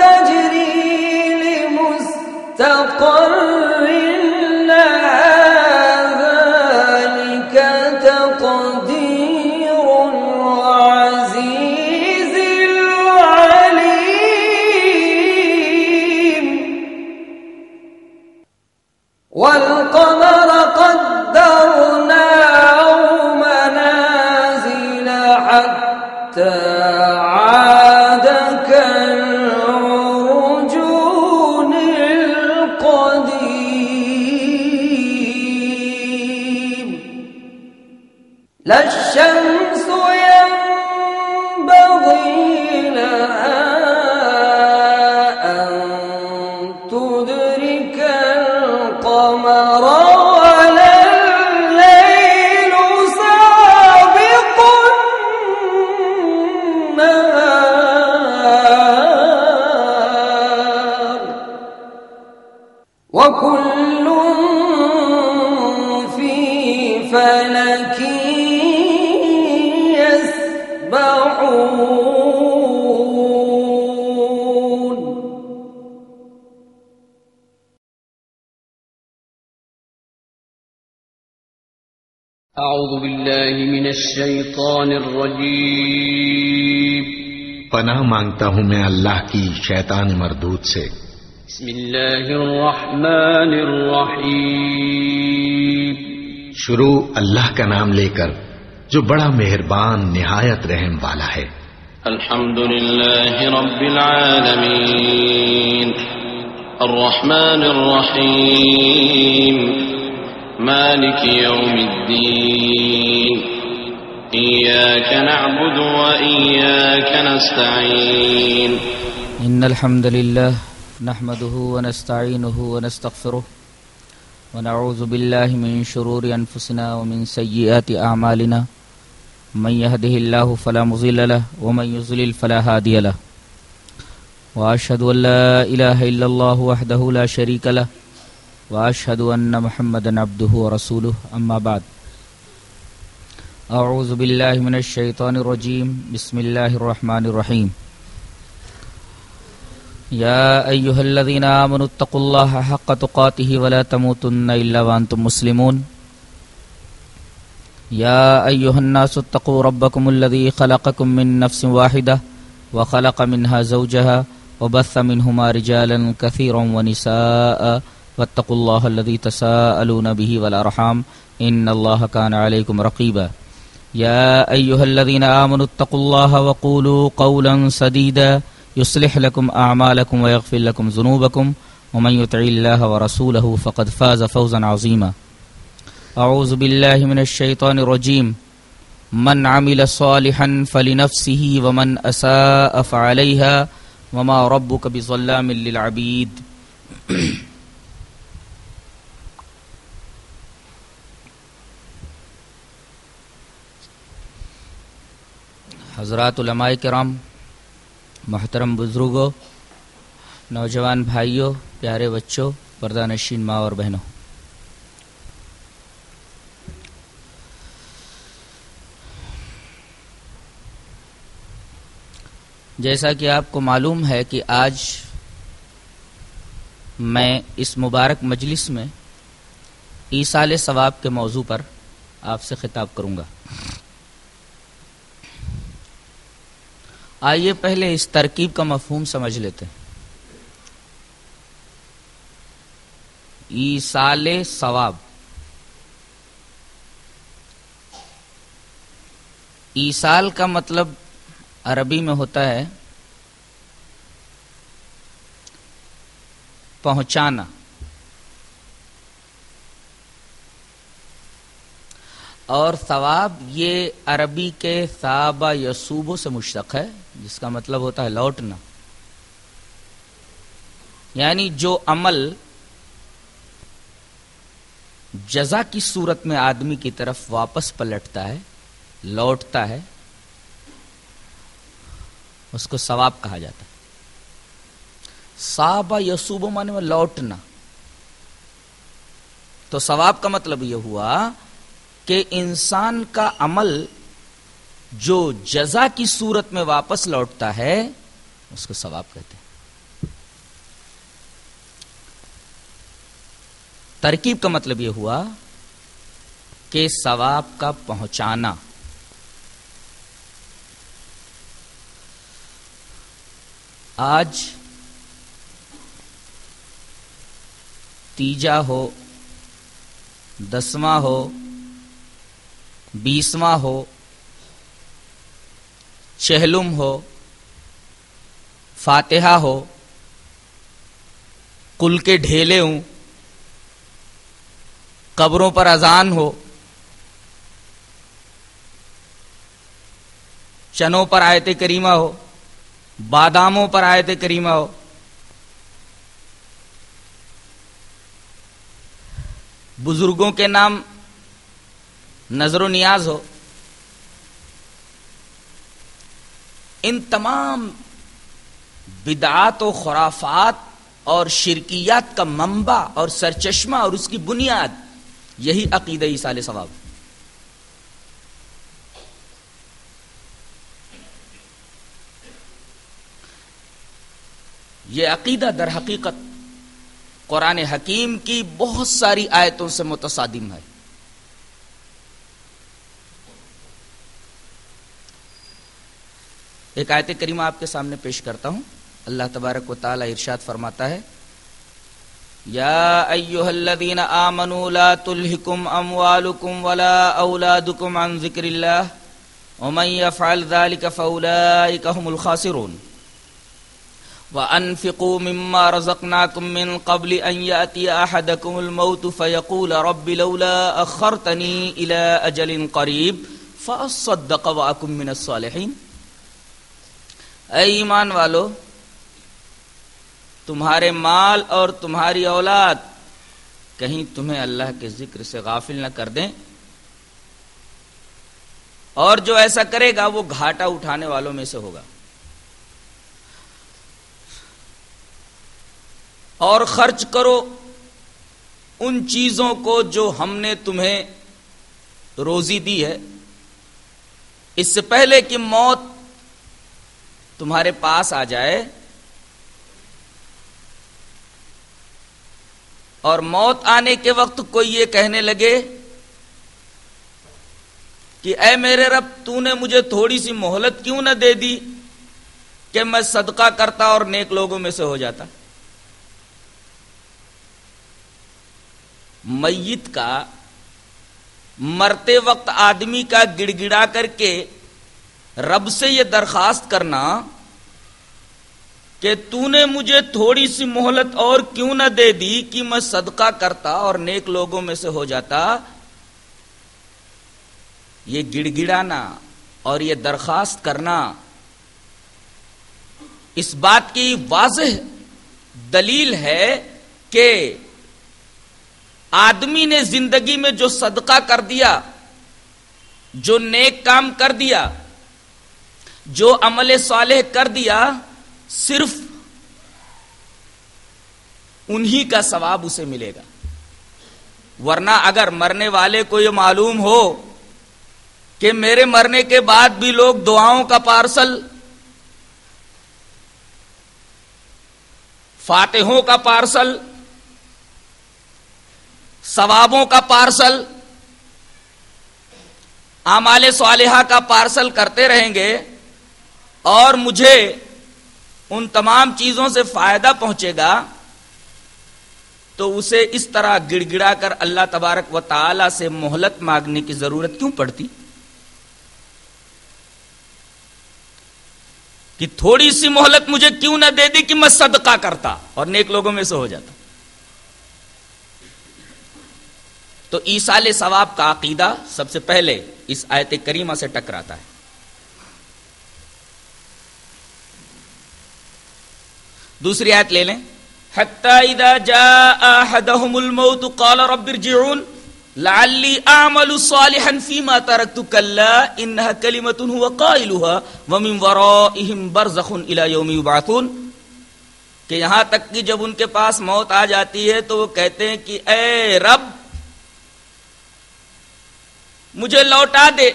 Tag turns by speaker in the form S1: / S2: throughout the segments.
S1: تجري لمستقر لا الشمس
S2: أعوذ بالله من الشيطان الرجيم.
S3: پناہ مانگتا ہوں میں اللہ کی شیطان مردود سے۔
S2: بسم الله الرحمن الرحيم
S3: شروع اللہ کا نام لے کر جو بڑا مہربان نہایت رحم والا ہے۔
S2: الحمد لله رب العالمين الرحمن الرحيم مالك يوم الدين. إياك نعبد وإياك نستعين.
S4: إن الحمد لله نحمده ونستعينه ونستغفره ونعوذ بالله من شرور أنفسنا ومن سيئات أعمالنا. من يهده الله فلا مضل له ومن يضلل فلا هادي له. وأشهد أن لا إله إلا الله وحده لا شريك له وأشهد أن محمدا عبده ورسوله أما بعد. أعوذ بالله من الشيطان الرجيم. بسم الله الرحمن الرحيم. يا أيها الذين آمنوا اتقوا الله حق تقاته ولا تموتن إلا وأنتم مسلمون. يا أيها الناس اتقوا ربكم الذي خلقكم من نفس واحدة وخلق منها زوجها وبث منهما رجالا كثيرا ونساء واتقوا الله الذي تساءلون به والأرحام إن الله كان عليكم رقيبا. يا أيها الذين آمنوا اتقوا الله وقولوا قولا سديدا يصلح لكم أعمالكم ويغفر لكم ذنوبكم. ومن يطع الله ورسوله فقد فاز فوزا عظيما. أعوذ بالله من الشيطان الرجيم. من عمل صالحا فلنفسه ومن أساء فعليها وما ربك بظلام للعبيد. حضرات علماء کرام، محترم بزرگوں، نوجوان بھائیوں، پیارے بچوں، پردہ نشین ماں اور بہنوں۔ جیسا کہ آپ کو معلوم ہے کہ آج میں اس مبارک مجلس میں ایسال ثواب کے موضوع پر آپ سے خطاب کروں گا۔ آئیے پہلے اس ترکیب کا مفہوم سمجھ لیتے ہیں۔ ایسال ثواب۔ ایسال کا مطلب عربی میں ہوتا ہے پہنچانا۔ اور ثواب یہ عربی کے ثابہ یسوبو سے مشتق ہے۔ جس کا مطلب ہوتا ہے لوٹنا۔ یعنی جو عمل جزا کی صورت میں آدمی کی طرف واپس پلٹتا ہے، لوٹتا ہے، اس کو ثواب کہا جاتا ہے۔ صابہ یسوب مانے میں لوٹنا۔ تو ثواب کا مطلب یہ ہوا کہ انسان کا عمل جو جزا کی صورت میں واپس لوٹتا ہے، اس کو ثواب کہتے ہیں۔ ترکیب کا مطلب یہ ہوا کہ ثواب کا پہنچانا۔ آج تیجا ہو، دسواں ہو، بیسواں ہو چہلم ہو، فاتحہ ہو، کل کے ڈھیلے ہوں، قبروں پر اذان ہو، چنوں پر آیت کریمہ ہو، باداموں پر آیت کریمہ ہو۔ بزرگوں کے نام نظر و نیاز ہو۔ ان تمام بدعات و خرافات اور شرکیات کا منبع اور سرچشمہ اور اس کی بنیاد، یہی عقیدہ سال ثواب یہ عقیدہ در حقیقت قرآن حکیم کی بہت ساری آیتوں سے متصادم ہے۔ ایک آیت کریمہ آپ کے سامنے پیش کرتا ہوں۔ اللہ تبارک و تعالی ارشاد فرماتا ہے۔ یا ایوہ الذین آمنوا لا تلہکم اموالکم ولا اولادکم عن ذکر اللہ ومن يفعل ذلك فاولئک هم الخاسرون۔ وانفقوا مما رزقناكم من قبل ان ياتي احدكم الموت فيقول رب لولا اخرتني الى اجل قريب فاصدق واكن من الصالحين اے ایمان والو، تمہارے مال اور تمہاری اولاد کہیں تمہیں اللہ کے ذکر سے غافل نہ کر دیں۔ اور جو ایسا کرے گا، وہ گھاٹا اٹھانے والوں میں سے ہوگا۔ اور خرچ کرو ان چیزوں کو جو ہم نے تمہیں روزی دی ہے۔ اس سے پہلے کہ موت تمہارے پاس آ جائے اور موت آنے کے وقت کوئی یہ کہنے لگے کہ اے میرے رب، تو نے مجھے تھوڑی سی مہلت کیوں نہ دے دی کہ میں صدقہ کرتا اور نیک لوگوں میں سے ہو جاتا؟ میت کا مرتے وقت آدمی کا گڑ گڑا کر کے رب سے یہ درخواست کرنا کہ تو نے مجھے تھوڑی سی مہلت اور کیوں نہ دے دی کہ میں صدقہ کرتا اور نیک لوگوں میں سے ہو جاتا؟ یہ گڑ گڑانا اور یہ درخواست کرنا اس بات کی واضح دلیل ہے کہ آدمی نے زندگی میں جو صدقہ کر دیا، جو نیک کام کر دیا جو عمل صالح کر دیا، صرف انہی کا ثواب اسے ملے گا۔ ورنہ اگر مرنے والے کو یہ معلوم ہو کہ میرے مرنے کے بعد بھی لوگ دعاؤں کا پارسل، فاتحوں کا پارسل، ثوابوں کا پارسل آمال صالحہ کا پارسل کرتے رہیں گے اور مجھے ان تمام چیزوں سے فائدہ پہنچے گا، تو اسے اس طرح گڑ گڑا کر اللہ تبارک و تعالی سے مہلت مانگنے کی ضرورت کیوں پڑتی؟ کہ تھوڑی سی مہلت مجھے کیوں نہ دے دی کہ میں صدقہ کرتا اور نیک لوگوں میں سے ہو جاتا۔ تو عیسال ثواب کا عقیدہ سب سے پہلے اس آیت کریمہ سے ٹکراتا ہے۔ دوسری آیت لے لیں۔ حتى إذا جاء أحدهم الموت قال رب ارجعون لعلي أعمل صالحا فيما تركت كلا إنها كلمة هو قائلها ومن ورائهم برزخ إلى يوم يبعثون۔ کہ یہاں تک کہ جب ان کے پاس موت آ جاتی ہے تو وہ کہتے ہیں کہ اے رب، مجھے لوٹا دے۔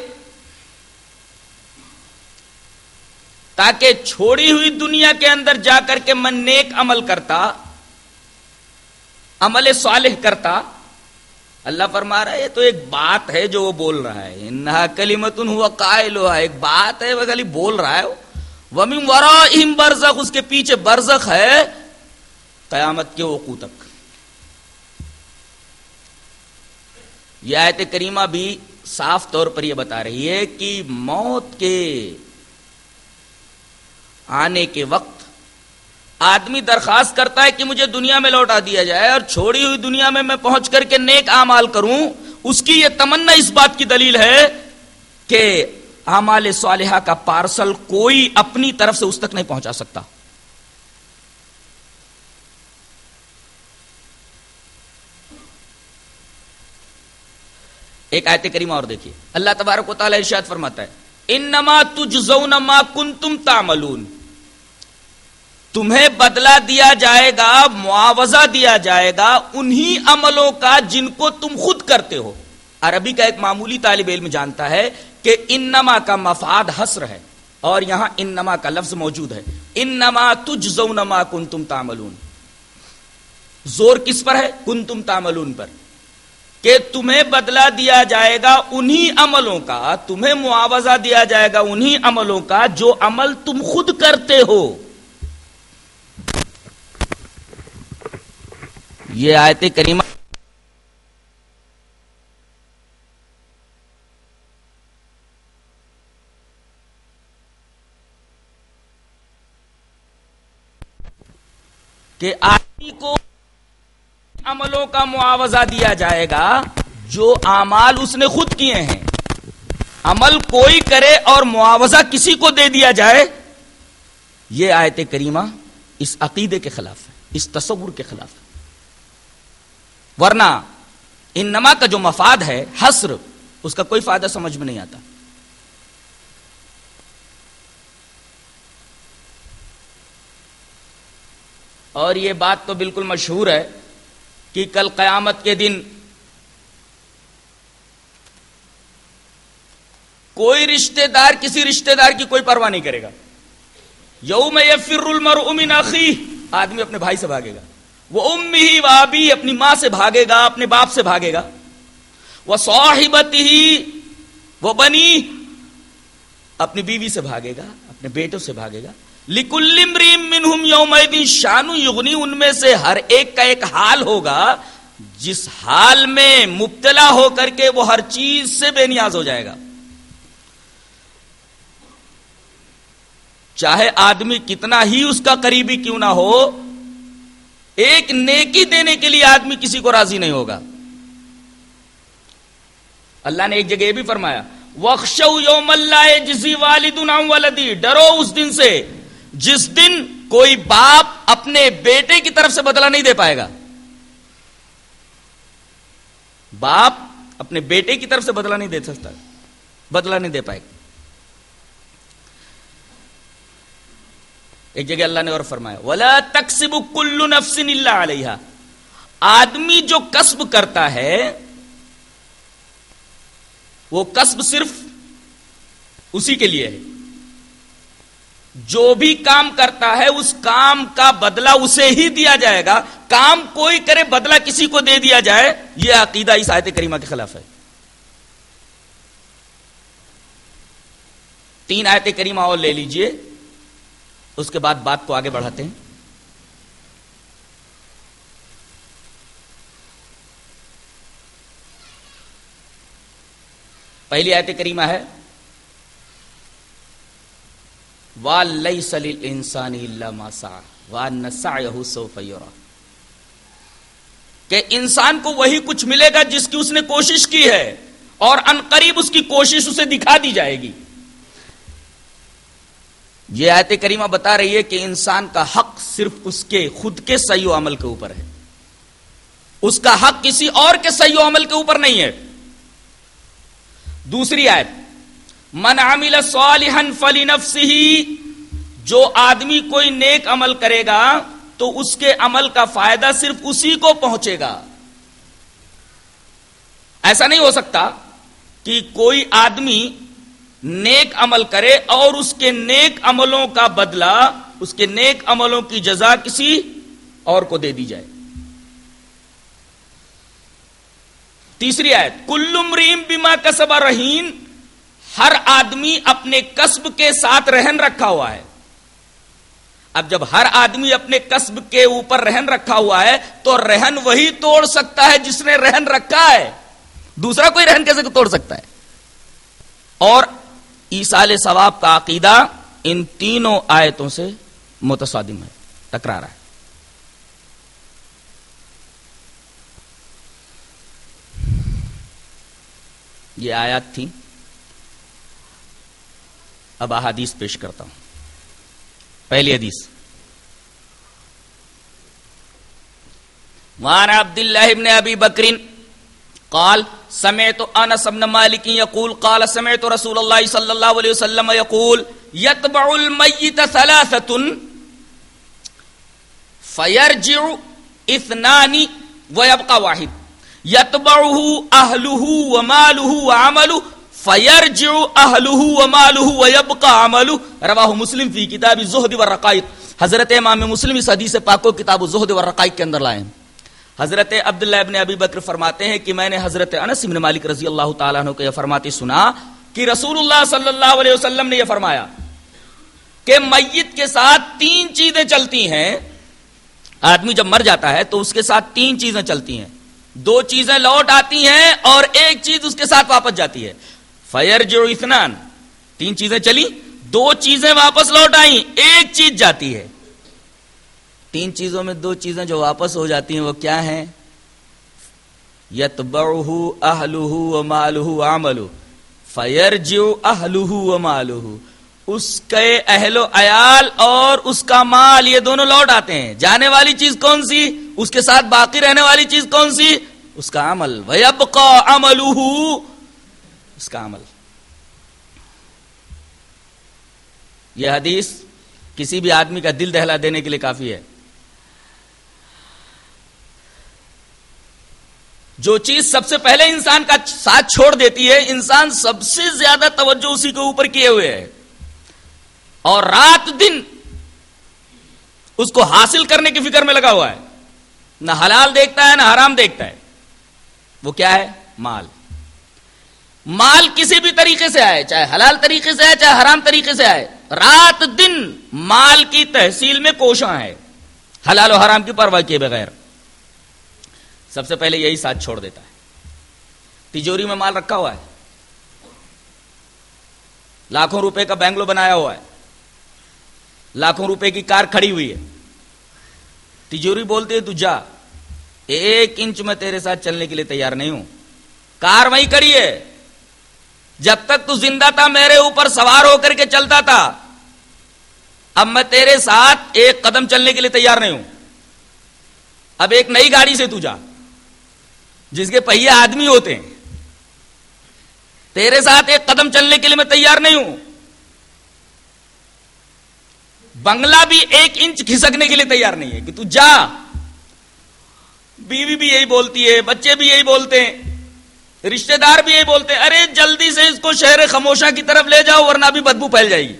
S4: تاکہ چھوڑی ہوئی دنیا کے اندر جا کر کے من نیک عمل کرتا، عمل صالح کرتا۔ اللہ فرما رہا ہے، یہ تو ایک بات ہے جو وہ بول رہا ہے۔ انہا کلیمتن ہوا قائل ہوا، ایک بات ہے، وہ خالی بول رہا ہے۔ ومن ورائہم برزخ، اس کے پیچھے برزخ ہے قیامت کے وقوع تک۔ یہ آیت کریمہ بھی صاف طور پر یہ بتا رہی ہے کہ موت کے آنے کے وقت آدمی درخواست کرتا ہے کہ مجھے دنیا میں لوٹا دیا جائے اور چھوڑی ہوئی دنیا میں میں پہنچ کر کے نیک اعمال کروں، اس کی یہ تمنا اس بات کی دلیل ہے کہ اعمال صالحہ کا پارسل کوئی اپنی طرف سے اس تک نہیں پہنچا سکتا۔ ایک آیت کریمہ اور دیکھیے۔ اللہ تبارک و تعالی ارشاد فرماتا ہے، انما تجزون ما کنتم تعملون۔ تمہیں بدلہ دیا جائے گا، معاوضہ دیا جائے گا انہی عملوں کا جن کو تم خود کرتے ہو۔ عربی کا ایک معمولی طالب علم جانتا ہے کہ انما کا مفاد حسر ہے اور یہاں انما کا لفظ موجود ہے۔ انما تجزون ما کنتم تعملون۔ زور کس پر ہے؟ کنتم تعملون پر۔ کہ تمہیں بدلہ دیا جائے گا انہی عملوں کا، تمہیں معاوضہ دیا جائے گا انہی عملوں کا جو عمل تم خود کرتے ہو۔ یہ آیت کریمہ کہ آدمی کو عملوں کا معاوضہ دیا جائے گا جو اعمال اس نے خود کیے ہیں۔ عمل کوئی کرے اور معاوضہ کسی کو دے دیا جائے، یہ آیت کریمہ اس عقیدے کے خلاف ہے، اس تصور کے خلاف ہے۔ ورنہ ان نما کا جو مفاد ہے حسر اس کا کوئی فائدہ سمجھ میں نہیں آتا۔ اور یہ بات تو بالکل مشہور ہے کہ کل قیامت کے دن کوئی رشتہ دار کسی رشتہ دار کی کوئی پرواہ نہیں کرے گا۔ یوم یفر المرء من اخی آدمی اپنے بھائی سے بھاگے گا۔ وہ امی ہی وابی اپنی ماں سے بھاگے گا، اپنے باپ سے بھاگے گا۔ وہ صاحبت ہی، وہ بنی اپنی بیوی سے بھاگے گا، اپنے بیٹوں سے بھاگے گا۔ لکل منہم یوم شانو یغنی، ان میں سے ہر ایک کا ایک حال ہوگا، جس حال میں مبتلا ہو کر کے وہ ہر چیز سے بے نیاز ہو جائے گا۔ چاہے آدمی کتنا ہی اس کا قریبی کیوں نہ ہو ایک نیکی دینے کے لیے آدمی کسی کو راضی نہیں ہوگا۔ اللہ نے ایک جگہ یہ بھی فرمایا وخشو یوم اللہ جسی والد ولدی ڈرو اس دن سے، جس دن کوئی باپ اپنے بیٹے کی طرف سے بدلہ نہیں دے پائے گا۔ باپ اپنے بیٹے کی طرف سے بدلہ نہیں دے سکتا، بدلہ نہیں دے پائے گا۔ ایک جگہ اللہ نے اور فرمایا، ولا تقسیب کل نفس اللہ علیہ آدمی جو کسب کرتا ہے، وہ کسب صرف اسی کے لیے ہے۔ جو بھی کام کرتا ہے، اس کام کا بدلہ اسے ہی دیا جائے گا۔ کام کوئی کرے، بدلہ کسی کو دے دیا جائے۔ یہ عقیدہ اس آیت کریمہ کے خلاف ہے۔ تین آیت کریمہ اور لے لیجیے۔ اس کے بعد بات کو آگے بڑھاتے ہیں۔ پہلی آیت کریمہ ہے۔ وا لئی سلیل انسانی اللہ ماسا وا نسا سو کہ انسان کو وہی کچھ ملے گا جس کی اس نے کوشش کی ہے اور ان قریب اس کی کوشش اسے دکھا دی جائے گی۔ یہ آیت کریمہ بتا رہی ہے کہ انسان کا حق صرف اس کے خود کے صحیح و عمل کے اوپر ہے۔ اس کا حق کسی اور کے صحیح و عمل کے اوپر نہیں ہے۔ دوسری آیت، من عمل صالحا فلنفسه جو آدمی کوئی نیک عمل کرے گا تو اس کے عمل کا فائدہ صرف اسی کو پہنچے گا۔ ایسا نہیں ہو سکتا کہ کوئی آدمی نیک عمل کرے اور اس کے نیک عملوں کا بدلہ، اس کے نیک عملوں کی جزا کسی اور کو دے دی جائے۔ تیسری آیت کلم ریم بیما کسب رہین، ہر آدمی اپنے کسب کے ساتھ رہن رکھا ہوا ہے۔ اب جب ہر آدمی اپنے قصب کے اوپر رہن رکھا ہوا ہے، تو رہن وہی توڑ سکتا ہے جس نے رہن رکھا ہے۔ دوسرا کوئی رہن کیسے توڑ سکتا ہے؟ اور ایسال ثواب کا عقیدہ ان تینوں آیتوں سے متصادم ہے، ٹکرا رہا ہے۔ یہ آیات تھی اب احادیث پیش کرتا ہوں۔ پہلی حدیث۔ وعن عبد الله بن ابي بكر قال، سمعت انس بن مالك يقول قال، سمعت رسول الله صلى الله عليه وسلم يقول يتبع الميت ثلاثه فيرجع اثنان ويبقى واحد. يتبعه اهله وماله وعمله فیرجع اہلہ ومالہ ویبقى عملہ. رواہ مسلم فی کتاب الزہد والرقائق. حضرت امام مسلم اس حدیث پاک کو کتاب الزہد والرقائق کے اندر لائے ہیں۔ حضرت عبداللہ ابن ابی بکر فرماتے ہیں کہ میں نے حضرت انس بن مالک رضی اللہ تعالیٰ عنہ کو یہ فرماتے سنا کہ رسول اللہ صلی اللہ علیہ وسلم نے یہ فرمایا کہ میت کے ساتھ تین چیزیں چلتی ہیں، آدمی جب مر جاتا ہے تو اس کے ساتھ تین چیزیں چلتی ہیں۔ دو چیزیں لوٹ آتی ہیں اور ایک چیز اس کے ساتھ واپس جاتی ہے۔ فیر جو اتنان تین چیزیں چلی دو چیزیں واپس لوٹ آئیں، ایک چیز جاتی ہے۔ تین چیزوں میں دو چیزیں جو واپس ہو جاتی ہیں وہ کیا ہیں؟ یت بڑھ اہلو مالو آملو فیر جو اہلو مالو اس کے اہل و عیال اور اس کا مال، یہ دونوں لوٹ آتے ہیں۔ جانے والی چیز کون سی؟ اس کے ساتھ باقی رہنے والی چیز کون سی؟ اس کا عمل۔ ویبقا عملہ اس کا عمل۔ یہ حدیث کسی بھی آدمی کا دل دہلا دینے کے لیے کافی ہے۔ جو چیز سب سے پہلے انسان کا ساتھ چھوڑ دیتی ہے، انسان سب سے زیادہ توجہ اسی کے اوپر کیے ہوئے ہے۔ اور رات دن اس کو حاصل کرنے کی فکر میں لگا ہوا ہے۔ نہ حلال دیکھتا ہے، نہ حرام دیکھتا ہے۔ وہ کیا ہے؟ مال۔ مال کسی بھی طریقے سے آئے، چاہے حلال طریقے سے آئے، چاہے حرام طریقے سے آئے۔ رات دن مال کی تحصیل میں کوشاں ہے حلال و حرام کی پرواہ کیے بغیر۔ سب سے پہلے یہی ساتھ چھوڑ دیتا ہے۔ تجوری میں مال رکھا ہوا ہے۔ لاکھوں روپے کا بینگلو بنایا ہوا ہے۔ لاکھوں روپے کی کار کھڑی ہوئی ہے۔ تجوری بولتے تو جا۔ ایک انچ میں تیرے ساتھ چلنے کے لیے تیار نہیں ہوں۔ کار وہیں کھڑی ہے۔ جب تک تو زندہ تھا، میرے اوپر سوار ہو کر کے چلتا تھا۔ اب میں تیرے ساتھ ایک قدم چلنے کے لیے تیار نہیں ہوں۔ اب ایک نئی گاڑی سے تو جا۔ جس کے پہیے آدمی ہوتے ہیں۔ تیرے ساتھ ایک قدم چلنے کے لیے میں تیار نہیں ہوں۔ بنگلہ بھی ایک انچ کھسکنے کے لیے تیار نہیں ہے کہ تو جا۔ بیوی بھی یہی بولتی ہے، بچے بھی یہی بولتے ہیں۔ رشتہ دار بھی یہی بولتے ہیں، ارے جلدی سے اس کو شہر خاموشہ کی طرف لے جاؤ ورنہ بھی بدبو پھیل جائے گی۔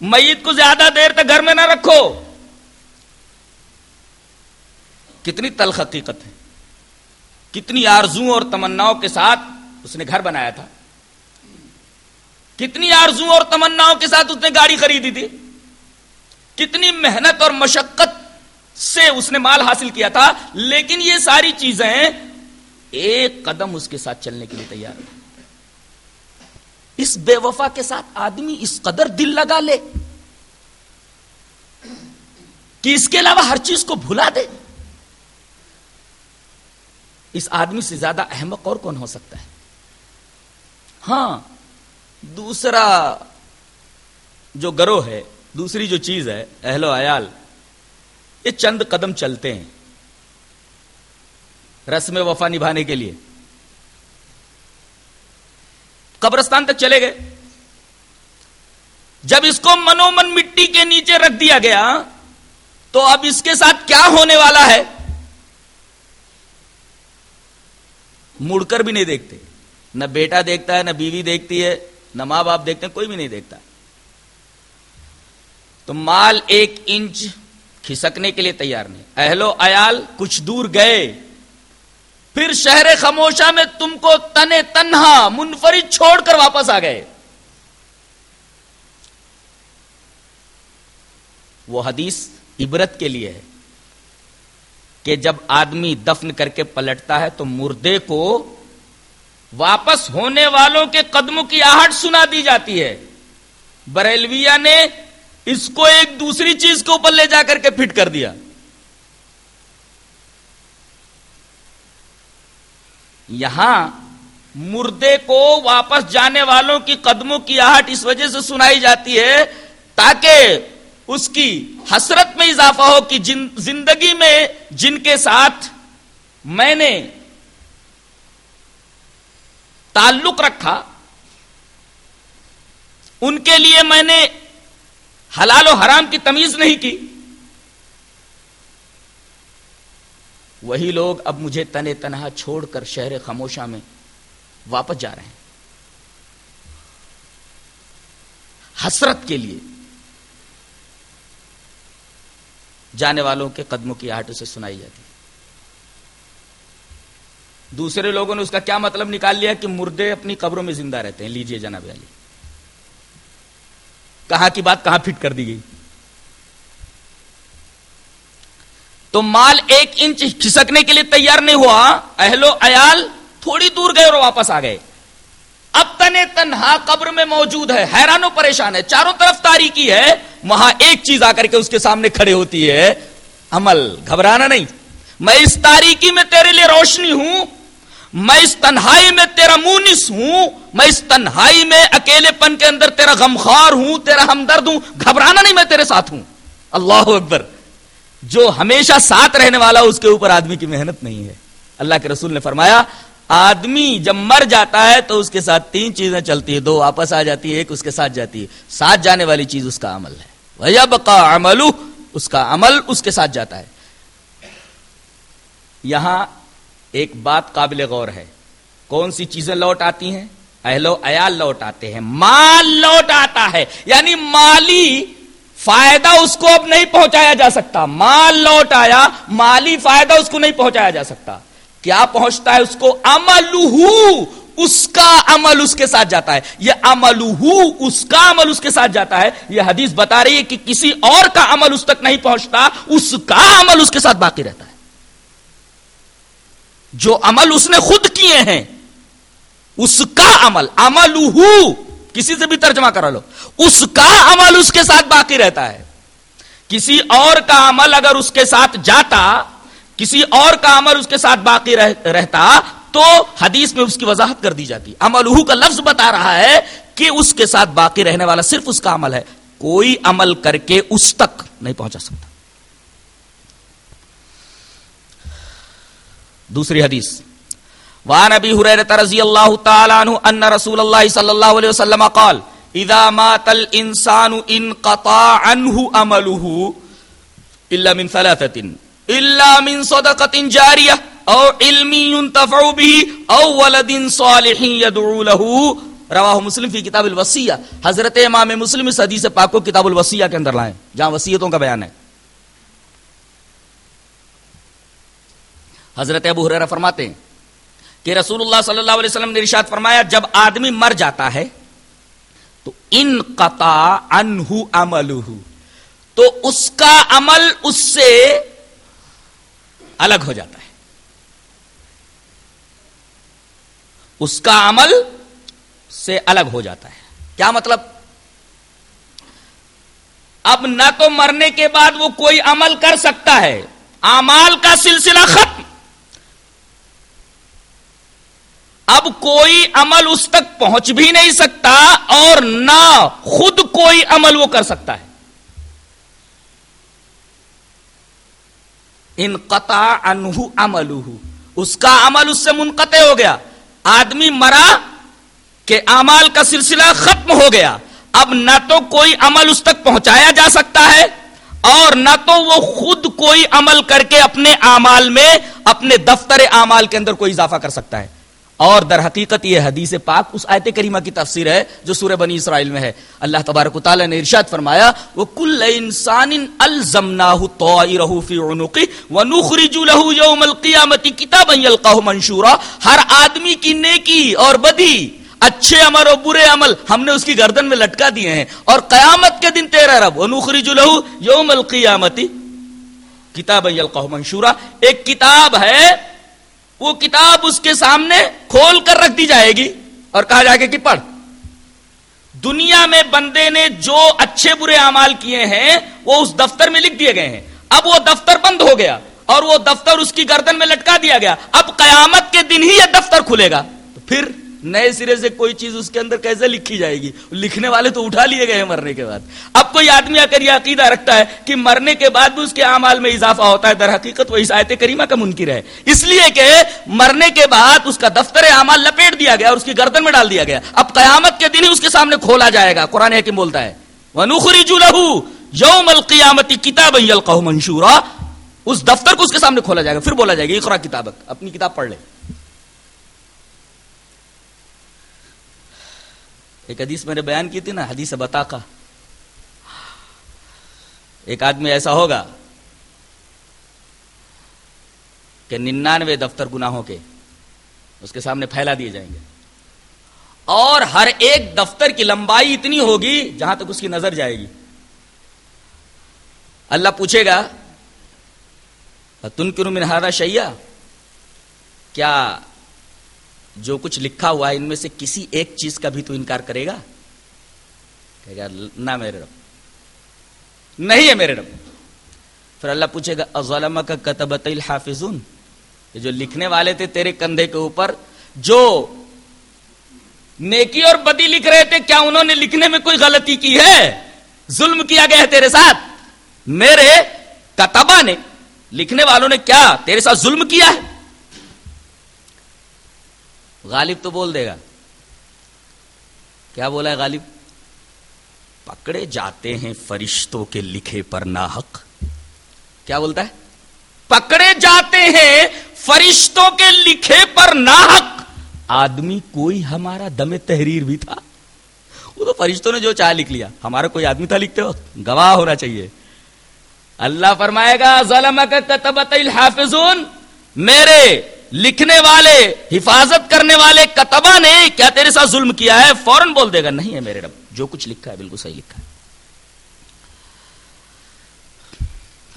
S4: میت کو زیادہ دیر تک گھر میں نہ رکھو۔ کتنی تلخ حقیقت ہے۔ کتنی آرزو اور تمناؤں کے ساتھ اس نے گھر بنایا تھا۔ کتنی آرزو اور تمناؤں کے ساتھ اس نے گاڑی خریدی تھی۔ کتنی محنت اور مشقت سے اس نے مال حاصل کیا تھا۔ لیکن یہ ساری چیزیں ایک قدم اس کے ساتھ چلنے کے لیے تیار اس بے وفا کے ساتھ آدمی اس قدر دل لگا لے کہ اس کے علاوہ ہر چیز کو بھلا دے۔ اس آدمی سے زیادہ احمق اور کون ہو سکتا ہے؟ ہاں دوسرا جو گروہ ہے، دوسری جو چیز ہے، اہل و عیال، یہ چند قدم چلتے ہیں رسم وفا نبھانے کے لیے۔ قبرستان تک چلے گئے۔ جب اس کو منومن مٹی کے نیچے رکھ دیا گیا، تو اب اس کے ساتھ کیا ہونے والا ہے؟ مڑ کر بھی نہیں دیکھتے۔ نہ بیٹا دیکھتا ہے، نہ بیوی دیکھتی ہے، نہ ماں باپ دیکھتے ہیں، کوئی بھی نہیں دیکھتا۔ تو مال ایک انچ کھسکنے کے لیے تیار نہیں۔ اہل و عیال کچھ دور گئے۔ پھر شہر خموشہ میں تم کو تنے تنہا منفرد چھوڑ کر واپس آ گئے۔ وہ حدیث عبرت کے لیے ہے۔ کہ جب آدمی دفن کر کے پلٹتا ہے تو مردے کو واپس ہونے والوں کے قدموں کی آہٹ سنا دی جاتی ہے۔ بریلویا نے اس کو ایک دوسری چیز کے اوپر لے جا کر کے فٹ کر دیا۔ یہاں مردے کو واپس جانے والوں کی قدموں کی آہٹ اس وجہ سے سنائی جاتی ہے تاکہ اس کی حسرت میں اضافہ ہو کہ جن زندگی میں جن کے ساتھ میں نے تعلق رکھا، ان کے لیے میں نے حلال و حرام کی تمیز نہیں کی۔ وہی لوگ اب مجھے تنے تنہا چھوڑ کر شہر خاموشہ میں واپس جا رہے ہیں۔ حسرت کے لیے۔ جانے والوں کے قدموں کی آہٹ سے سنائی جاتی دوسرے لوگوں نے اس کا کیا مطلب نکال لیا کہ مردے اپنی قبروں میں زندہ رہتے ہیں۔ لیجیے جناب علی۔ کہاں کی بات کہاں فٹ کر دی گئی؟ تو مال ایک انچ کھسکنے کے لیے تیار نہیں ہوا۔ اہل و عیال تھوڑی دور گئے اور واپس آ گئے۔ اب تنے تنہا قبر میں موجود ہے حیران و پریشان ہے۔ چاروں طرف تاریخی ہے، وہاں ایک چیز آ کر کے اس کے سامنے کھڑے ہوتی ہے۔ عمل گھبرانا نہیں۔ میں اس تاریخی میں تیرے لیے روشنی ہوں۔ میں اس تنہائی میں تیرا مونس ہوں۔ میں اس تنہائی میں اکیلے پن کے اندر تیرا غمخوار ہوں، تیرا ہمدرد ہوں۔ گھبرانا نہیں میں تیرے ساتھ ہوں۔ اللہ اکبر۔ جو ہمیشہ ساتھ رہنے والا اس کے اوپر آدمی کی محنت نہیں ہے۔ اللہ کے رسول نے فرمایا آدمی جب مر جاتا ہے تو اس کے ساتھ تین چیزیں چلتی ہے دو واپس آ جاتی ہے ایک اس کے ساتھ جاتی ہے ساتھ جانے والی چیز اس کا عمل ہے۔ عمل اس کا عمل اس کے ساتھ جاتا ہے۔ یہاں ایک بات قابل غور ہے۔ کون سی چیزیں لوٹ آتی ہیں؟ اہل و عیال لوٹ آتے ہیں۔ مال لوٹ آتا ہے۔ یعنی مالی فائدہ اس کو اب نہیں پہنچایا جا سکتا۔ مال لوٹ آیا، مالی فائدہ اس کو نہیں پہنچایا جا سکتا۔ کیا پہنچتا ہے اس کو عمل اس کا عمل اس کے ساتھ جاتا ہے۔ یہ عمل اس کا عمل اس کے ساتھ جاتا ہے۔ یہ حدیث بتا رہی ہے کہ کسی اور کا عمل اس تک نہیں پہنچتا، اس کا عمل اس کے ساتھ باقی رہتا ہے۔ جو عمل اس نے خود کیے ہیں، اس کا عمل عمل کسی سے بھی ترجمہ کرا لو اس کا عمل اس کے ساتھ باقی رہتا ہے۔ کسی اور کا عمل اگر اس کے ساتھ جاتا کسی اور کا عمل اس کے ساتھ باقی رہتا تو حدیث میں اس کی وضاحت کر دی جاتی۔ عمل کا لفظ بتا رہا ہے کہ اس کے ساتھ باقی رہنے والا صرف اس کا عمل ہے۔ کوئی عمل کر کے اس تک نہیں پہنچا سکتا۔ دوسری حدیث۔ وعن ابي هريره رضي الله تعالى عنه ان رسول الله صلى الله عليه وسلم قال، اذا مات الانسان انقطع عنه عمله الا من ثلاثه الا من صدقه جاريه او علم ينتفع به او ولد صالح يدعو له. رواہ مسلم فی کتاب الوصیہ حضرت امام مسلم اس حدیث پاک کو کتاب الوصیہ کے اندر لائیں۔ جہاں وصیتوں کا بیان ہے۔ حضرت ابو حریرہ فرماتے ہیں کہ رسول اللہ صلی اللہ علیہ وسلم نے ارشاد فرمایا، جب آدمی مر جاتا ہے، تو ان قطع انہ عملہ۔ تو اس کا عمل اس سے الگ ہو جاتا ہے۔ اس کا عمل سے الگ ہو جاتا ہے۔ کیا مطلب؟ اب نہ تو مرنے کے بعد وہ کوئی عمل کر سکتا ہے۔ امال کا سلسلہ ختم۔ اب کوئی عمل اس تک پہنچ بھی نہیں سکتا اور نہ خود کوئی عمل وہ کر سکتا ہے۔ ان قطع انہ عمل اس کا عمل اس سے منقطع ہو گیا۔ آدمی مرا کہ امال کا سلسلہ ختم ہو گیا۔ اب نہ تو کوئی عمل اس تک پہنچایا جا سکتا ہے اور نہ تو وہ خود کوئی عمل کر کے اپنے اعمال میں، اپنے دفتر اعمال کے اندر کوئی اضافہ کر سکتا ہے۔ اور در حقیقت یہ حدیث پاک اس آیت کریمہ کی تفسیر ہے جو سورہ بنی اسرائیل میں ہے۔ اللہ تبارک و تعالیٰ نے ارشاد فرمایا وہ کل انسان الزمناہ طائرہ فی عنقی ونخرج له یوم القیامت کتابا یلقاہ منشورا۔ ہر آدمی کی نیکی اور بدی، اچھے عمل اور برے عمل ہم نے اس کی گردن میں لٹکا دیے ہیں۔ اور قیامت کے دن تیرا رب، ونخرج له یوم القیامت کتابا یلقاہ منشورا۔ ایک کتاب ہے وہ کتاب اس کے سامنے کھول کر رکھ دی جائے گی اور کہا جائے گا کہ پڑھ۔ دنیا میں بندے نے جو اچھے برے اعمال کیے ہیں، وہ اس دفتر میں لکھ دیے گئے ہیں۔ اب وہ دفتر بند ہو گیا اور وہ دفتر اس کی گردن میں لٹکا دیا گیا۔ اب قیامت کے دن ہی یہ دفتر کھلے گا۔ تو پھر نئے سرے سے کوئی چیز اس کے اندر کیسے لکھی جائے گی؟ لکھنے والے تو اٹھا لیے گئے مرنے کے بعد۔ اب کوئی آدمی آ کر یہ عقیدہ رکھتا ہے کہ مرنے کے بعد بھی اس کے اعمال میں اضافہ ہوتا ہے، در حقیقت وہ آیت کریمہ کا منکر ہے۔ اس لیے کہ مرنے کے بعد اس کا دفتر اعمال لپیٹ دیا گیا اور اس کی گردن میں ڈال دیا گیا۔ اب قیامت کے دن ہی اس کے سامنے کھولا جائے گا۔ قرآن حکیم بولتا ہے۔ وَنُخْرِجُ لَهُ يَوْمَ الْقِيَامَةِ كِتَابًا يَلْقَهُ مَنشُورًا۔ اس دفتر کو اس کے سامنے کھولا جائے گا، پھر بولا جائے گا اقرا کتابک، اپنی کتاب پڑھ لے۔ ایک حدیث میں نے بیان کی تھی نا، حدیث بتا کا ایک آدمی ایسا ہوگا کہ ننانوے دفتر گناہوں کے اس کے سامنے پھیلا دیے جائیں گے۔ اور ہر ایک دفتر کی لمبائی اتنی ہوگی جہاں تک اس کی نظر جائے گی۔ اللہ پوچھے گا تن کیوں منہارا شیا کیا جو کچھ لکھا ہوا ہے، ان میں سے کسی ایک چیز کا بھی تو انکار کرے گا؟ کہے گا، نہ میرے رب۔ نہیں ہے میرے رب۔ پھر اللہ پوچھے گا ظلم کا کتبت الحافظون؟ یہ جو لکھنے والے تھے تیرے کندھے کے اوپر، جو نیکی اور بدی لکھ رہے تھے، کیا انہوں نے لکھنے میں کوئی غلطی کی ہے؟ ظلم کیا گیا ہے تیرے ساتھ؟ میرے کتبا نے لکھنے والوں نے کیا تیرے ساتھ ظلم کیا ہے؟ غالب تو بول دے گا۔ کیا بولا ہے غالب؟ پکڑے جاتے ہیں فرشتوں کے لکھے پر ناحق۔ کیا بولتا ہے؟ پکڑے جاتے ہیں فرشتوں کے لکھے پر ناحق۔ آدمی کوئی ہمارا دم تحریر بھی تھا۔ وہ تو فرشتوں نے جو چاہ لکھ لیا۔ ہمارا کوئی آدمی تھا لکھتے وقت؟ گواہ ہونا چاہیے۔ اللہ فرمائے گا ظلم الحافظون، میرے لکھنے والے، حفاظت کرنے والے کتبا نے کیا تیرے ساتھ ظلم کیا ہے؟ فوراً بول دے گا، نہیں ہے میرے رب، جو کچھ لکھا ہے بالکل صحیح لکھا ہے۔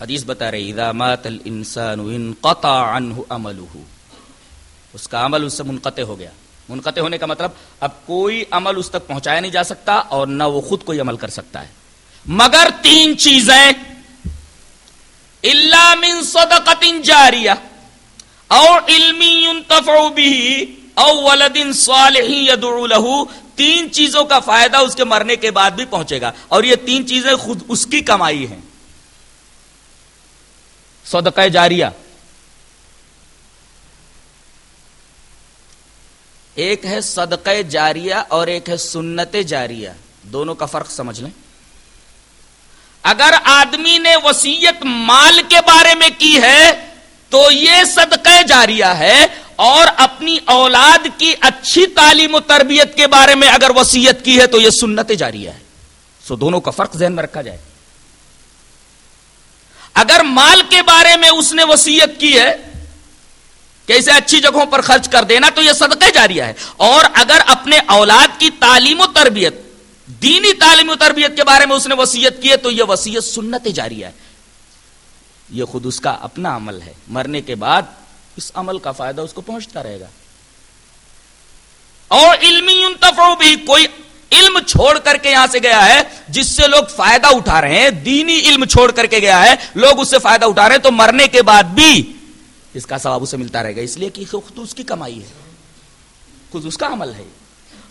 S4: حدیث بتا رہی، اذا مات الانسان انقطع عنه عمله. اس کا عمل اس سے منقطع ہو گیا۔ منقطع ہونے کا مطلب اب کوئی عمل اس تک پہنچایا نہیں جا سکتا اور نہ وہ خود کوئی عمل کر سکتا ہے۔ مگر تین چیزیں، الا من صدقۃ جاریہ او علمی ينتفع به او ولد صالح يدعو له، تین چیزوں کا فائدہ اس کے مرنے کے بعد بھی پہنچے گا۔ اور یہ تین چیزیں خود اس کی کمائی ہیں۔ صدقہ جاریہ۔ ایک ہے صدقہ جاریہ اور ایک ہے سنت جاریہ۔ دونوں کا فرق سمجھ لیں۔ اگر آدمی نے وسیعت مال کے بارے میں کی ہے تو یہ صدقہ جاریہ ہے اور اپنی اولاد کی اچھی تعلیم و تربیت کے بارے میں اگر وسیعت کی ہے تو یہ سنت جاریہ ہے۔ سو دونوں کا فرق ذہن میں رکھا جائے۔ اگر مال کے بارے میں اس نے وسیعت کی ہے کہ اسے اچھی جگہوں پر خرچ کر دینا تو یہ صدقہ جاریہ ہے۔ اور اگر اپنے اولاد کی تعلیم و تربیت، دینی تعلیم و تربیت کے بارے میں اس نے وسیعت کی ہے تو یہ وسیعت سنت جاریہ ہے۔ یہ خود اس کا اپنا عمل ہے۔ مرنے کے بعد اس عمل کا فائدہ اس کو پہنچتا رہے گا۔ اور علمی بھی، کوئی علم چھوڑ کر کے یہاں سے گیا ہے، جس سے لوگ فائدہ اٹھا رہے ہیں، دینی علم چھوڑ کر کے گیا ہے، لوگ اس سے فائدہ اٹھا رہے ہیں، تو مرنے کے بعد بھی اس کا ثواب اسے ملتا رہے گا۔ اس لیے کہ خود اس کی کمائی ہے۔ خود اس کا عمل ہے۔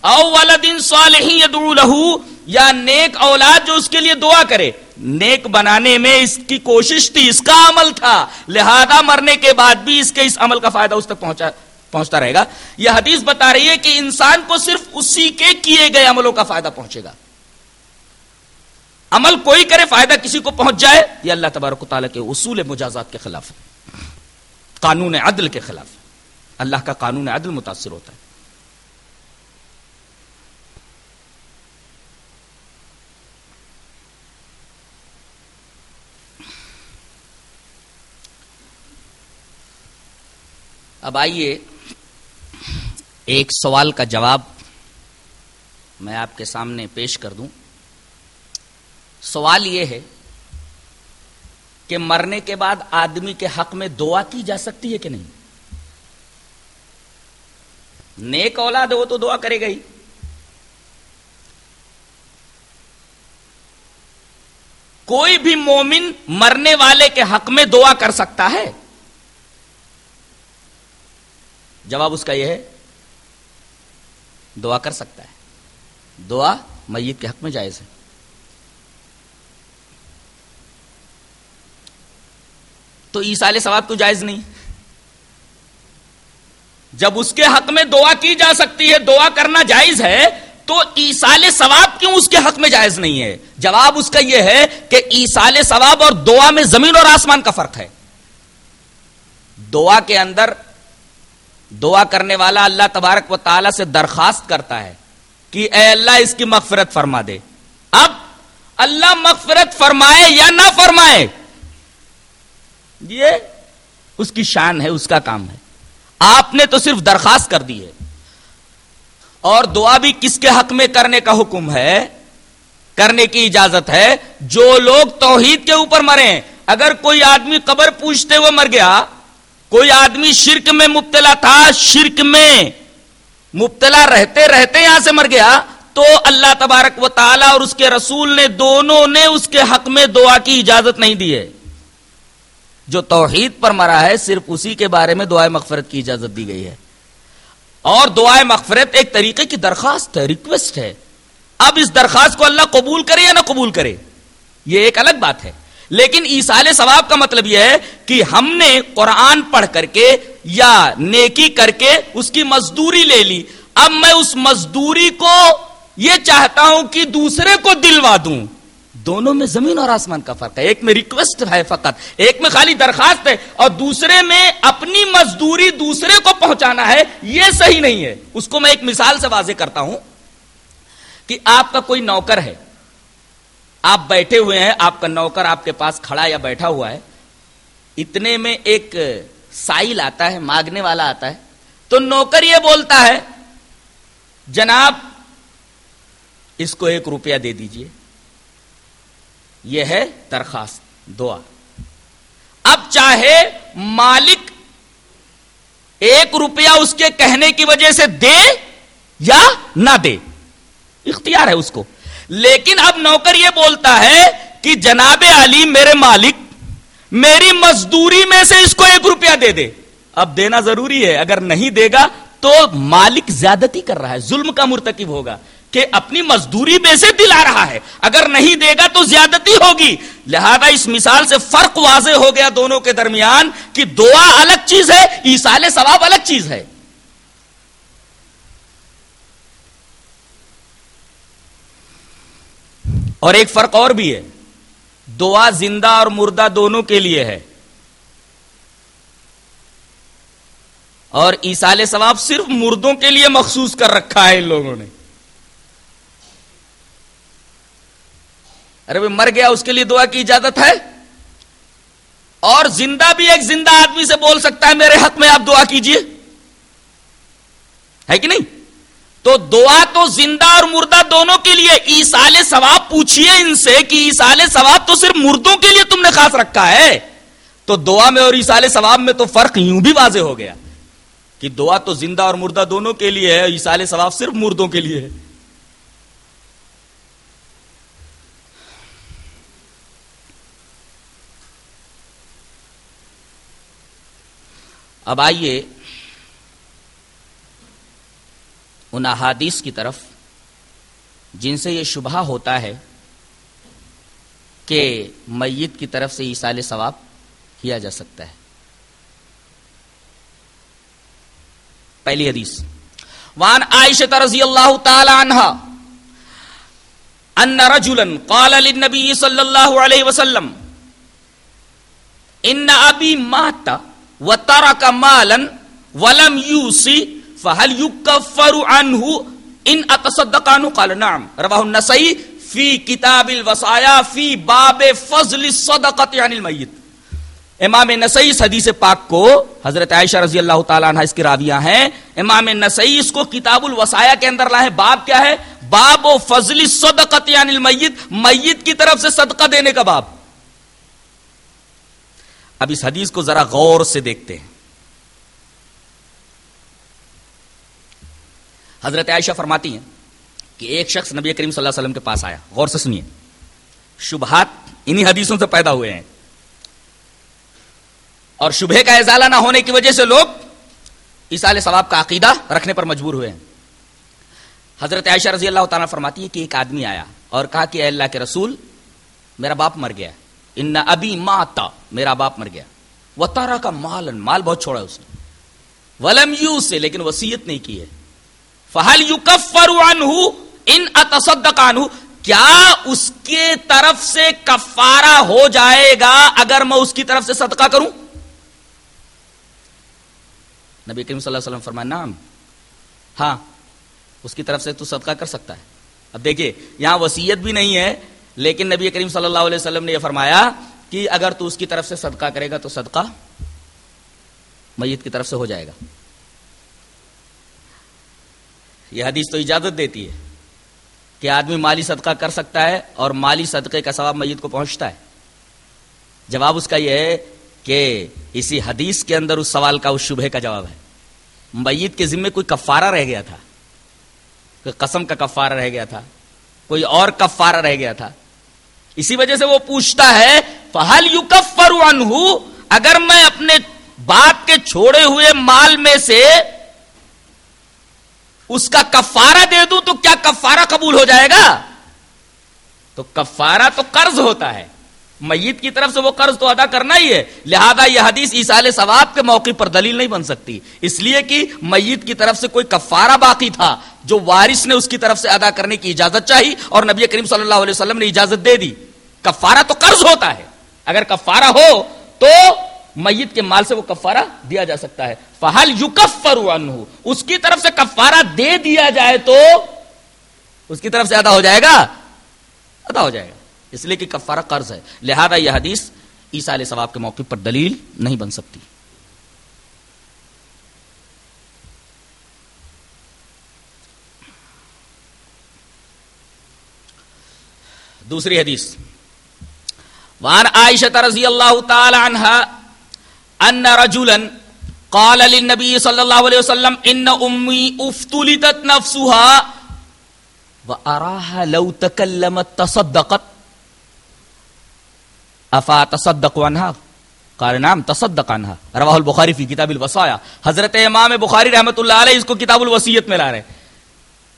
S4: او ولدن صالح یدعو لہو، یا نیک اولاد جو اس کے لیے دعا کرے۔ نیک بنانے میں اس کی کوشش تھی، اس کا عمل تھا۔ لہذا مرنے کے بعد بھی اس کے اس عمل کا فائدہ اس تک پہنچا پہنچتا رہے گا۔ یہ حدیث بتا رہی ہے کہ انسان کو صرف اسی کے کیے گئے عملوں کا فائدہ پہنچے گا۔ عمل کوئی کرے، فائدہ کسی کو پہنچ جائے، یہ اللہ تبارک و تعالیٰ کے اصول مجازات کے خلاف ہے۔ قانون عدل کے خلاف۔ اللہ کا قانون عدل متاثر ہوتا ہے۔ اب آئیے ایک سوال کا جواب میں آپ کے سامنے پیش کر دوں۔ سوال یہ ہے کہ مرنے کے بعد آدمی کے حق میں دعا کی جا سکتی ہے کہ نہیں؟ نیک اولاد ہے وہ تو دعا کرے گا ہی۔ کوئی بھی مومن مرنے والے کے حق میں دعا کر سکتا ہے۔ جواب اس کا یہ ہے، دعا کر سکتا ہے۔ دعا میت کے حق میں جائز ہے۔ تو عیسال ثواب تو جائز نہیں۔ جب اس کے حق میں دعا کی جا سکتی ہے، دعا کرنا جائز ہے، تو ایسال ثواب کیوں اس کے حق میں جائز نہیں ہے؟ جواب اس کا یہ ہے کہ ایسال ثواب اور دعا میں زمین اور آسمان کا فرق ہے۔ دعا کے اندر دعا کرنے والا اللہ تبارک و تعالی سے درخواست کرتا ہے کہ اے اللہ اس کی مغفرت فرما دے۔ اب اللہ مغفرت فرمائے یا نہ فرمائے؟ یہ اس کی شان ہے، اس کا کام ہے۔ آپ نے تو صرف درخواست کر دی ہے۔ اور دعا بھی کس کے حق میں کرنے کا حکم ہے؟ کرنے کی اجازت ہے۔ جو لوگ توحید کے اوپر مرے اگر کوئی آدمی قبر پوچھتے ہوئے مر گیا کوئی آدمی شرک میں مبتلا تھا، شرک میں مبتلا رہتے رہتے یہاں سے مر گیا، تو اللہ تبارک و تعالی اور اس کے رسول نے دونوں نے اس کے حق میں دعا کی اجازت نہیں دی ہے۔ جو توحید پر مرا ہے، صرف اسی کے بارے میں دعائیں مغفرت کی اجازت دی گئی ہے۔ اور دعائیں مغفرت ایک طریقے کی درخواست ہے ریکویسٹ ہے۔ اب اس درخواست کو اللہ قبول کرے یا نہ قبول کرے، یہ ایک الگ بات ہے۔ لیکن ایسال ثواب کا مطلب یہ ہے کہ ہم نے قرآن پڑھ کر کے یا نیکی کر کے اس کی مزدوری لے لی۔ اب میں اس مزدوری کو یہ چاہتا ہوں کہ دوسرے کو دلوا دوں۔ دونوں میں زمین اور آسمان کا فرق ہے۔ ایک میں ریکویسٹ ہے فقط، ایک میں خالی درخواست ہے۔ اور دوسرے میں اپنی مزدوری دوسرے کو پہنچانا ہے، یہ صحیح نہیں ہے۔ اس کو میں ایک مثال سے واضح کرتا ہوں کہ آپ کا کوئی نوکر ہے۔ آپ بیٹھے ہوئے ہیں، آپ کا نوکر آپ کے پاس کھڑا یا بیٹھا ہوا ہے، اتنے میں ایک سائل آتا ہے، مانگنے والا آتا ہے، تو نوکر یہ بولتا ہے، جناب، اس کو ایک روپیہ دے دیجیے۔ یہ ہے درخواست، دعا۔ اب چاہے مالک ایک روپیہ اس کے کہنے کی وجہ سے دے یا نہ دے۔ اختیار ہے اس کو۔ لیکن اب نوکر یہ بولتا ہے کہ جناب علی میرے مالک، میری مزدوری میں سے اس کو ایک روپیہ دے دے۔ اب دینا ضروری ہے، اگر نہیں دے گا تو مالک زیادتی کر رہا ہے، ظلم کا مرتکب ہوگا کہ اپنی مزدوری میں سے دلا رہا ہے۔ اگر نہیں دے گا تو زیادتی ہوگی۔ لہذا اس مثال سے فرق واضح ہو گیا دونوں کے درمیان کہ دعا الگ چیز ہے ایسال ثواب الگ چیز ہے۔ اور ایک فرق اور بھی ہے۔ دعا زندہ اور مردہ دونوں کے لیے ہے۔ اور ایسال ثواب صرف مردوں کے لیے مخصوص کر رکھا ہے ان لوگوں نے۔ ارے مر گیا، اس کے لیے دعا کی اجازت ہے؟ اور زندہ بھی ایک زندہ آدمی سے بول سکتا ہے، میرے حق میں آپ دعا کیجیے۔ ہے کہ نہیں؟ تو دعا تو زندہ اور مردہ دونوں کے لیے ایسال ثواب پوچھئے ان سے کہ ایسال ثواب تو صرف مردوں کے لیے تم نے خاص رکھا ہے۔ تو دعا میں اور ایسال ثواب میں تو فرق یوں بھی واضح ہو گیا کہ دعا تو زندہ اور مردہ دونوں کے لیے ہے ایسال ثواب صرف مردوں کے لیے ہے۔ اب آئیے ان احادیث کی طرف، جن سے یہ شبہ ہوتا ہے کہ میت کی طرف سے ایسال ثواب کیا جا سکتا ہے۔ پہلی حدیث وان عائشہ رضی اللہ تعالی عنہ ان رجلا قال للنبي صلی اللہ علیہ وسلم، ان ابی مات وترك مالا ولم يوصي فهل يكفر عنه؟ ان اتصدق عنه؟ قال نعم. رواه النسائی فی کتاب الوصایا فی باب فضل الصدقه عن المیت امام نسائی اس حدیث پاک کو حضرت عائشہ رضی اللہ تعالیٰ عنہ اس کی راویہ ہیں. امام نسائی اس کو کتاب الوسایا کے اندر لائے باب کیا ہے؟ باب و فضل صدقت عن المیت میت کی طرف سے صدقہ دینے کا باب. اب اس حدیث کو ذرا غور سے دیکھتے ہیں. حضرت عائشہ فرماتی ہیں کہ ایک شخص نبی کریم صلی اللہ علیہ وسلم کے پاس آیا۔ غور سے سنیے۔ شبہات انہی حدیثوں سے پیدا ہوئے ہیں۔ اور شبہ کا ازالہ نہ ہونے کی وجہ سے لوگ اسال ثواب کا عقیدہ رکھنے پر مجبور ہوئے ہیں۔ حضرت عائشہ رضی اللہ تعالیٰ فرماتی ہے کہ ایک آدمی آیا اور کہا کہ اے اللہ کے رسول، میرا باپ مر گیا۔ ان ابھی ماتا، میرا باپ مر گیا۔ وہ تارا کا مال مال بہت چھوڑا اس نے۔ ولم یو سے لیکن وسیعت نہیں کی ہے۔ فہل یو کفر ان اتصدق عنہ کیا اس کے طرف سے کفارہ ہو جائے گا اگر میں اس کی طرف سے صدقہ کروں؟ نبی کریم صلی اللہ علیہ وسلم فرمایا نام ہاں اس کی طرف سے تو صدقہ کر سکتا ہے۔ اب دیکھیے، یہاں وسیعت بھی نہیں ہے، لیکن نبی کریم صلی اللہ علیہ وسلم نے یہ فرمایا کہ اگر تو اس کی طرف سے صدقہ کرے گا تو صدقہ میت کی طرف سے ہو جائے گا۔ یہ حدیث تو اجازت دیتی ہے کہ آدمی مالی صدقہ کر سکتا ہے اور مالی صدقے کا ثواب میت کو پہنچتا ہے۔ جواب اس کا یہ ہے کہ اسی حدیث کے اندر اس سوال کا اس شبہ کا جواب ہے۔ میت کے ذمے کوئی کفارہ رہ گیا تھا۔ کوئی قسم کا کفارہ رہ گیا تھا۔ کوئی اور کفارہ رہ گیا تھا۔ اسی وجہ سے وہ پوچھتا ہے فہل یو کفر اگر میں اپنے باپ کے چھوڑے ہوئے مال میں سے اس کا کفارہ دے دوں تو کیا کفارہ قبول ہو جائے گا؟ تو کفارہ تو قرض ہوتا ہے۔ میت کی طرف سے وہ قرض تو ادا کرنا ہی ہے۔ لہذا یہ حدیث عیسال ثواب کے موقع پر دلیل نہیں بن سکتی۔ اس لیے کہ میت کی طرف سے کوئی کفارہ باقی تھا جو وارث نے اس کی طرف سے ادا کرنے کی اجازت چاہی اور نبی کریم صلی اللہ علیہ وسلم نے اجازت دے دی۔ کفارہ تو قرض ہوتا ہے۔ اگر کفارہ ہو تو میت کے مال سے وہ کفارہ دیا جا سکتا ہے۔ فہل یو کفر اس کی طرف سے کفارہ دے دیا جائے تو اس کی طرف سے ادا ہو جائے گا۔ ادا ہو جائے گا۔ اس لیے کہ کفارہ قرض ہے۔ لہذا یہ حدیث عیسا علیہ ثواب کے موقع پر دلیل نہیں بن سکتی۔ دوسری حدیث۔ وان عائشہ رضی اللہ تعالی عنہ ان رجلا قال للنبي صلى الله عليه وسلم ان امي افتلتت نفسها واراها لو تكلمت تصدقت. افا تصدق عنها؟ قال نام تصدق عنها. رواه البخاری فی کتاب الوصایا حضرت امام بخاری رحمت اللہ علیہ اس کو کتاب الوصیت میں لا رہے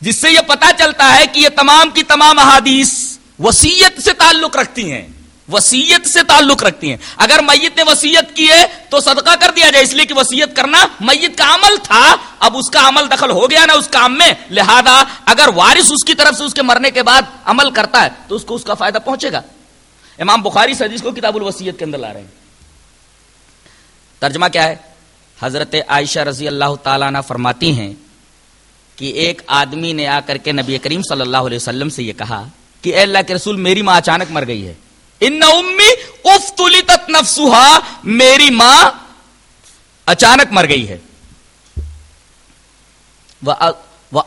S4: جس سے یہ پتا چلتا ہے کہ یہ تمام کی تمام احادیث وسیعت سے تعلق رکھتی ہیں۔ وسیعت سے تعلق رکھتی ہیں۔ اگر میت نے وسیعت کی ہے تو صدقہ کر دیا جائے، اس لیے کہ وسیعت کرنا میت کا عمل تھا، اب اس کا عمل دخل ہو گیا نا اس کام میں۔ لہذا اگر وارث اس کی طرف سے اس کے مرنے کے بعد عمل کرتا ہے تو اس کو اس کا فائدہ پہنچے گا۔ امام بخاری سے حدیث کو کتاب الوسیت کے اندر لا رہے ہیں۔ ترجمہ کیا ہے؟ حضرت عائشہ رضی اللہ تعالیٰ نے فرماتی ہیں کہ ایک آدمی نے آ کر کے نبی کریم صلی اللہ علیہ وسلم سے یہ کہا کہ اے اللہ کے رسول، میری ماں اچانک مر گئی ہے۔ ان امی افتلتت نفسها، میری ماں اچانک مر گئی ہے۔ وہ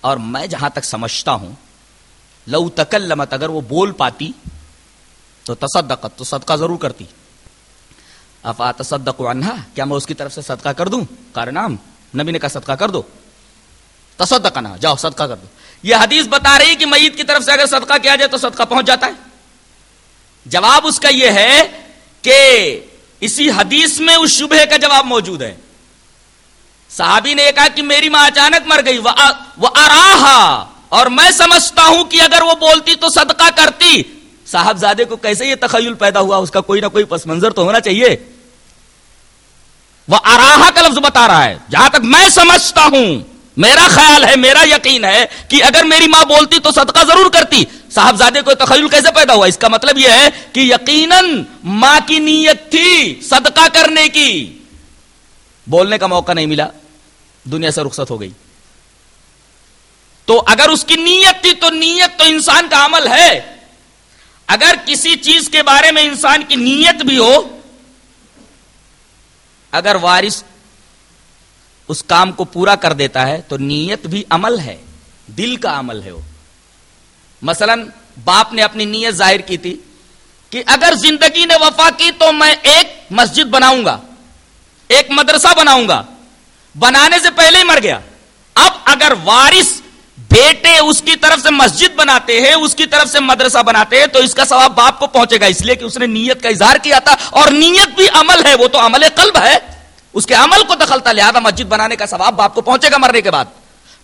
S4: اور میں جہاں تک سمجھتا ہوں، لو تکلمت، اگر وہ بول پاتی تو تصدقت، تو صدقہ ضرور کرتی۔ افا تصدق عنہ کیا میں اس کی طرف سے صدقہ کر دوں؟ کارنام، نبی نے کہا صدقہ کر دو۔ تصدق عنہ جاؤ، صدقہ کر دو۔ یہ حدیث بتا رہی کہ میت کی طرف سے اگر صدقہ کیا جائے تو صدقہ پہنچ جاتا ہے۔ جواب اس کا یہ ہے کہ اسی حدیث میں اس شبہ کا جواب موجود ہے۔ صحابی نے یہ کہا کہ میری ماں اچانک مر گئی وہ اراہا اور میں سمجھتا ہوں کہ اگر وہ بولتی تو صدقہ کرتی۔ صاحب زادے کو کیسے یہ تخیل پیدا ہوا؟ اس کا کوئی نہ کوئی پس منظر تو ہونا چاہیے۔ وہ اراہا کا لفظ بتا رہا ہے۔ جہاں تک میں سمجھتا ہوں، میرا خیال ہے، میرا یقین ہے کہ اگر میری ماں بولتی تو صدقہ ضرور کرتی۔ صاحبزادے کو تخیل کیسے پیدا ہوا؟ اس کا مطلب یہ ہے کہ یقیناً ماں کی نیت تھی صدقہ کرنے کی۔ بولنے کا موقع نہیں ملا، دنیا سے رخصت ہو گئی۔ تو اگر اس کی نیت تھی تو نیت تو انسان کا عمل ہے۔ اگر کسی چیز کے بارے میں انسان کی نیت بھی ہو، اگر وارث اس کام کو پورا کر دیتا ہے تو نیت بھی عمل ہے، دل کا عمل ہے وہ۔ مثلا باپ نے اپنی نیت ظاہر کی تھی کہ اگر زندگی نے وفا کی تو میں ایک مسجد بناؤں گا، ایک مدرسہ بناؤں گا۔ بنانے سے پہلے ہی مر گیا۔ اب اگر وارث بیٹے اس کی طرف سے مسجد بناتے ہیں، اس کی طرف سے مدرسہ بناتے ہیں، تو اس کا ثواب باپ کو پہنچے گا۔ اس لیے کہ اس نے نیت کا اظہار کیا تھا اور نیت بھی عمل ہے، وہ تو عمل قلب ہے۔ اس کے عمل کو دخل تھا لہذا مسجد بنانے کا ثواب باپ کو پہنچے گا مرنے کے بعد۔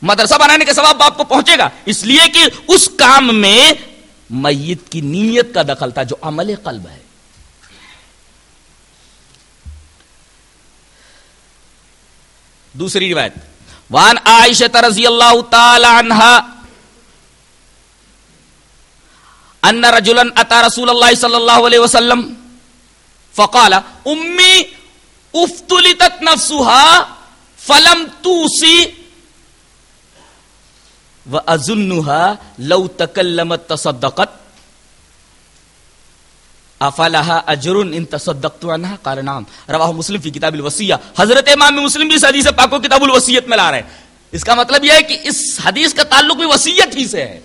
S4: مدرسہ بنانے کا ثواب باپ کو پہنچے گا۔ اس لیے کہ اس کام میں میت کی نیت کا دخل تھا جو عمل قلب ہے۔ دوسری روایت۔ وان عائشہ رضی اللہ تعالی عنہ ان رجلا اتى رسول اللہ صلی اللہ علیہ وسلم فقال، امی، افتلتت نفسها فلم و وازنها لو تکلمت تصدقت۔ افلها اجر ان تصدقت عنها قال نعم۔ رواه مسلم في کتاب الوصیہ۔ حضرت امام مسلم بھی اس حدیث پاک کو کتاب الوصیت میں لا رہے ہیں۔ اس کا مطلب یہ ہے کہ اس حدیث کا تعلق بھی وصیت ہی سے ہے۔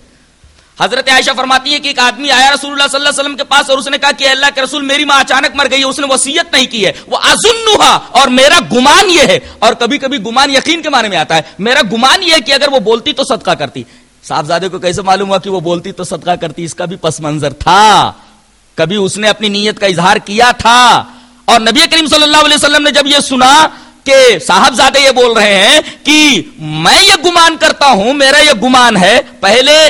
S4: حضرت عائشہ فرماتی ہے کہ ایک آدمی آیا رسول اللہ صلی اللہ علیہ وسلم کے پاس اور اس نے کہا کہ اللہ کے رسول، میری ماں اچانک مر گئی ہے، اس نے وصیت نہیں کی ہے۔ وہ ازنہا اور میرا گمان یہ ہے، اور کبھی کبھی گمان یقین کے معنی میں آتا ہے۔ میرا گمان یہ ہے کہ اگر وہ بولتی تو صدقہ کرتی۔ صاحبزادے کو کیسے معلوم ہوا کہ وہ بولتی تو صدقہ کرتی؟ اس کا بھی پس منظر تھا۔ کبھی اس نے اپنی نیت کا اظہار کیا تھا۔ اور نبی کریم صلی اللہ علیہ وسلم نے جب یہ سنا کہ صاحبزادے یہ بول رہے ہیں کہ میں یہ گمان کرتا ہوں، میرا یہ گمان ہے، پہلے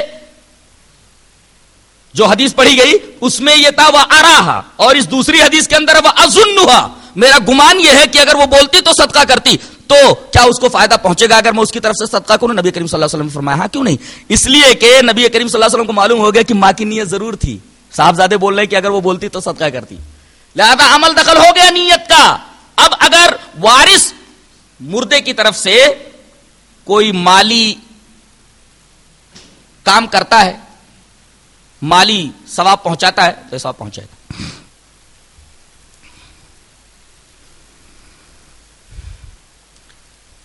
S4: جو حدیث پڑھی گئی، اس میں یہ تھا، وہ آراہا. اور اس دوسری حدیث کے اندر، وہ ازنہا میرا گمان یہ ہے کہ اگر وہ بولتی تو صدقہ کرتی۔ تو کیا اس کو فائدہ پہنچے گا اگر میں اس کی طرف سے صدقہ کروں؟ نبی کریم صلی اللہ علیہ وسلم فرمایا ہاں کیوں نہیں؟ اس لیے کہ نبی کریم صلی اللہ علیہ وسلم کو معلوم ہو گیا کہ ماں کی نیت ضرور تھی۔ صاحبزادے بول رہے کہ اگر وہ بولتی تو صدقہ کرتی۔ لہذا عمل دخل ہو گیا نیت کا۔ اب اگر وارث مردے کی طرف سے کوئی مالی کام کرتا ہے مالی ثواب پہنچاتا ہے، تو ثواب پہنچائے گا۔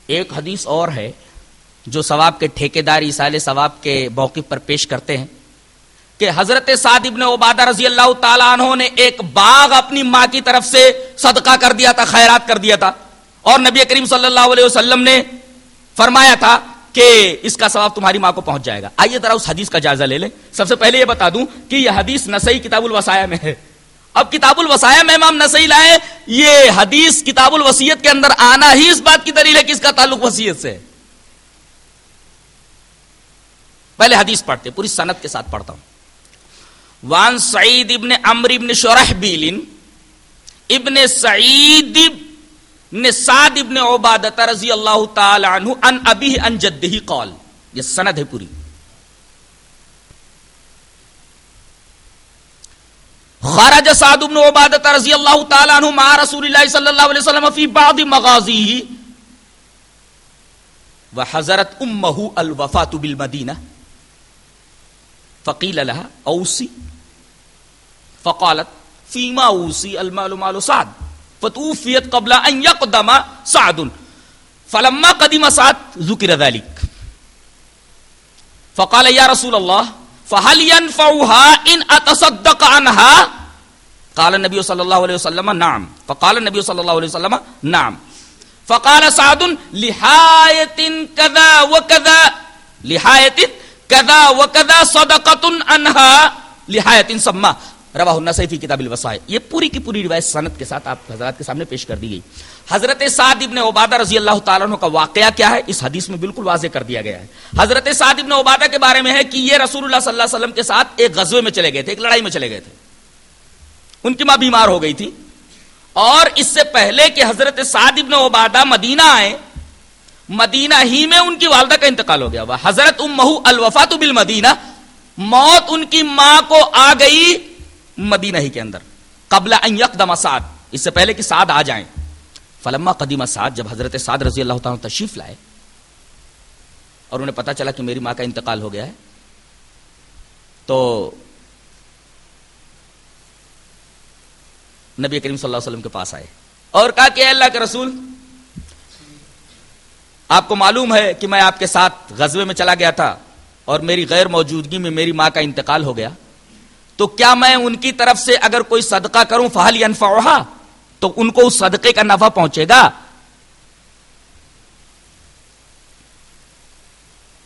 S4: ایک حدیث اور ہے، جو ثواب کے ٹھیکے دار اسال ثواب کے موقف پر پیش کرتے ہیں، کہ حضرت سعد ابن عبادہ رضی اللہ تعالیٰ عنہ نے ایک باغ اپنی ماں کی طرف سے صدقہ کر دیا تھا، خیرات کر دیا تھا۔ اور نبی کریم صلی اللہ علیہ وسلم نے فرمایا تھا کہ اس کا ثواب تمہاری ماں کو پہنچ جائے گا۔ آئیے ذرا اس حدیث کا جائزہ لے لیں۔ سب سے پہلے یہ بتا دوں کہ یہ حدیث نسائی کتاب الوسایا میں ہے۔ اب کتاب الوسایا میں امام نسائی لائے، یہ حدیث کتاب الوسیت کے اندر آنا ہی اس بات کی دلیل ہے کہ اس کا تعلق وسیعت سے ہے۔ پہلے حدیث پڑھتے پوری صنعت کے ساتھ پڑھتا ہوں۔ وان سعید ابن امر ابن شرح بیلن ابن سعید ابن سعد ابن عبادت رضی اللہ تعالی عنہ ان ابی ان جدہی قول یہ سند ہے پوری۔ خرج سعد ابن عبادت رضی اللہ تعالی عنہ مع رسول اللہ صلی اللہ علیہ وسلم فی بعض مغازیہ وحضرت أمه الوفات بالمدینہ فقیل لها اوسی فقالت فيما اوسی المال مال سعد؟ فتوفيت قبل أن يقدم سعد. فلما قدم سعد ذكر ذلك. فقال يا رسول الله فهل ينفعها إن أتصدق عنها؟ قال النبي صلى الله عليه وسلم نعم. فقال النبي صلى الله عليه وسلم نعم. فقال سعد لحاية كذا وكذا لحاية كذا وكذا صدقة عنها لحاية سمى روا النصیفی کتاب الوسائے یہ پوری کی پوری روایت صنعت کے ساتھ آپ حضرات کے سامنے پیش کر دی گئی. حضرت سعد ابن عبادہ رضی اللہ تعالیٰ عنہ کا واقعہ کیا ہے؟ اس حدیث میں بالکل واضح کر دیا گیا ہے. حضرت سعد ابن عبادہ کے بارے میں ہے کہ یہ رسول اللہ صلی اللہ علیہ وسلم کے ساتھ ایک غزوے میں چلے گئے تھے، ایک لڑائی میں چلے گئے تھے۔ ان کی ماں بیمار ہو گئی تھی۔ اور اس سے پہلے کہ حضرت سعد ابن عبادہ مدینہ آئے، مدینہ ہی میں ان کی والدہ کا انتقال ہو گیا۔ وہ حضرت امہ الوفات بالمدینہ، موت ان کی ماں کو آ گئی۔ مدینہ ہی کے اندر، قبل ان یقدم سعد، اس سے پہلے کہ سعد آ جائیں۔ فلما قدیم سعد، جب حضرت سعد رضی اللہ تعالیٰ تشریف لائے اور انہیں پتا چلا کہ میری ماں کا انتقال ہو گیا ہے، تو نبی کریم صلی اللہ علیہ وسلم کے پاس آئے اور کہا کہ اے اللہ کے رسول، آپ کو معلوم ہے کہ میں آپ کے ساتھ غزوے میں چلا گیا تھا اور میری غیر موجودگی میں میری ماں کا انتقال ہو گیا۔ تو کیا میں ان کی طرف سے اگر کوئی صدقہ کروں فہل انفا تو ان کو اس صدقے کا نفع پہنچے گا؟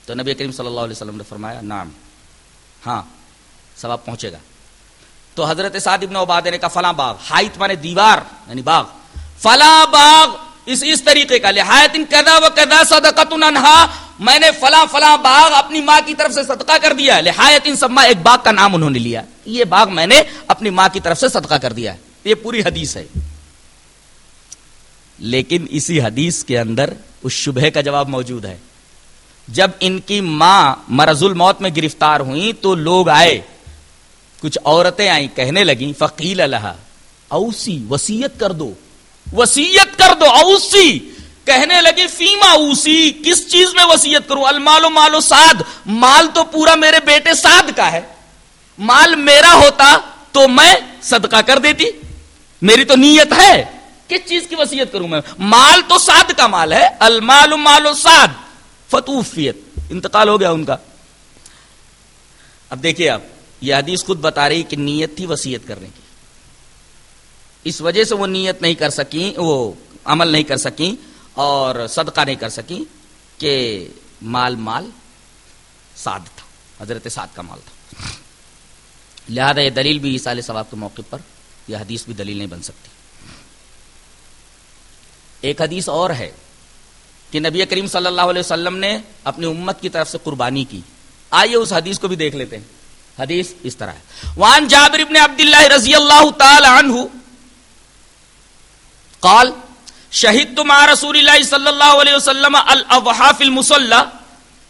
S4: تو نبی کریم صلی اللہ علیہ وسلم نے فرمایا نام ہاں سواب پہنچے گا۔ تو حضرت سعد ابن عبادہ نے کہا، فلاں باغ ہائت مانے دیوار یعنی باغ۔ فلاں باغ اس اس طریقے کا لہایت ان کدا و کدا صدقت انہا۔ میں نے فلاں فلاں باغ اپنی ماں کی طرف سے صدقہ کر دیا لہایت ان سب ایک باغ کا نام انہوں نے لیا۔ یہ باغ میں نے اپنی ماں کی طرف سے صدقہ کر دیا ہے۔ یہ پوری حدیث ہے۔ لیکن اسی حدیث کے اندر اس شبہ کا جواب موجود ہے۔ جب ان کی ماں مرض الموت میں گرفتار ہوئی تو لوگ آئے۔ کچھ عورتیں آئیں، کہنے لگیں فقیل اللہ اوسی وسیعت کر دو۔ وسیعت کر دو، اوسی۔ کہنے لگی فیما اوسی، کس چیز میں وسیعت کروں؟ المال و مال و ساد مال تو پورا میرے بیٹے ساد کا ہے۔ مال میرا ہوتا تو میں صدقہ کر دیتی۔ میری تو نیت ہے۔ کس چیز کی وسیعت کروں میں؟ مال تو ساد کا مال ہے۔ المال مال و ساد فتوفیت۔ انتقال ہو گیا ان کا۔ اب دیکھیے آپ، یہ حدیث خود بتا رہی کہ نیت تھی وسیعت کرنے کی۔ اس وجہ سے وہ نیت نہیں کر سکیں، وہ عمل نہیں کر سکیں اور صدقہ نہیں کر سکیں کہ مال مال سعد تھا حضرت سعد کا مال تھا۔ لہذا یہ دلیل بھی سال ثواب کے موقع پر یہ حدیث بھی دلیل نہیں بن سکتی۔ ایک حدیث اور ہے کہ نبی کریم صلی اللہ علیہ وسلم نے اپنی امت کی طرف سے قربانی کی۔ آئیے اس حدیث کو بھی دیکھ لیتے ہیں۔ حدیث اس طرح ہے۔ وان جابر ابن عبداللہ رضی اللہ تعالی عنہ قال، شہدت مع رسول اللہ صلی اللہ علیہ وسلم الاضحى في المصلى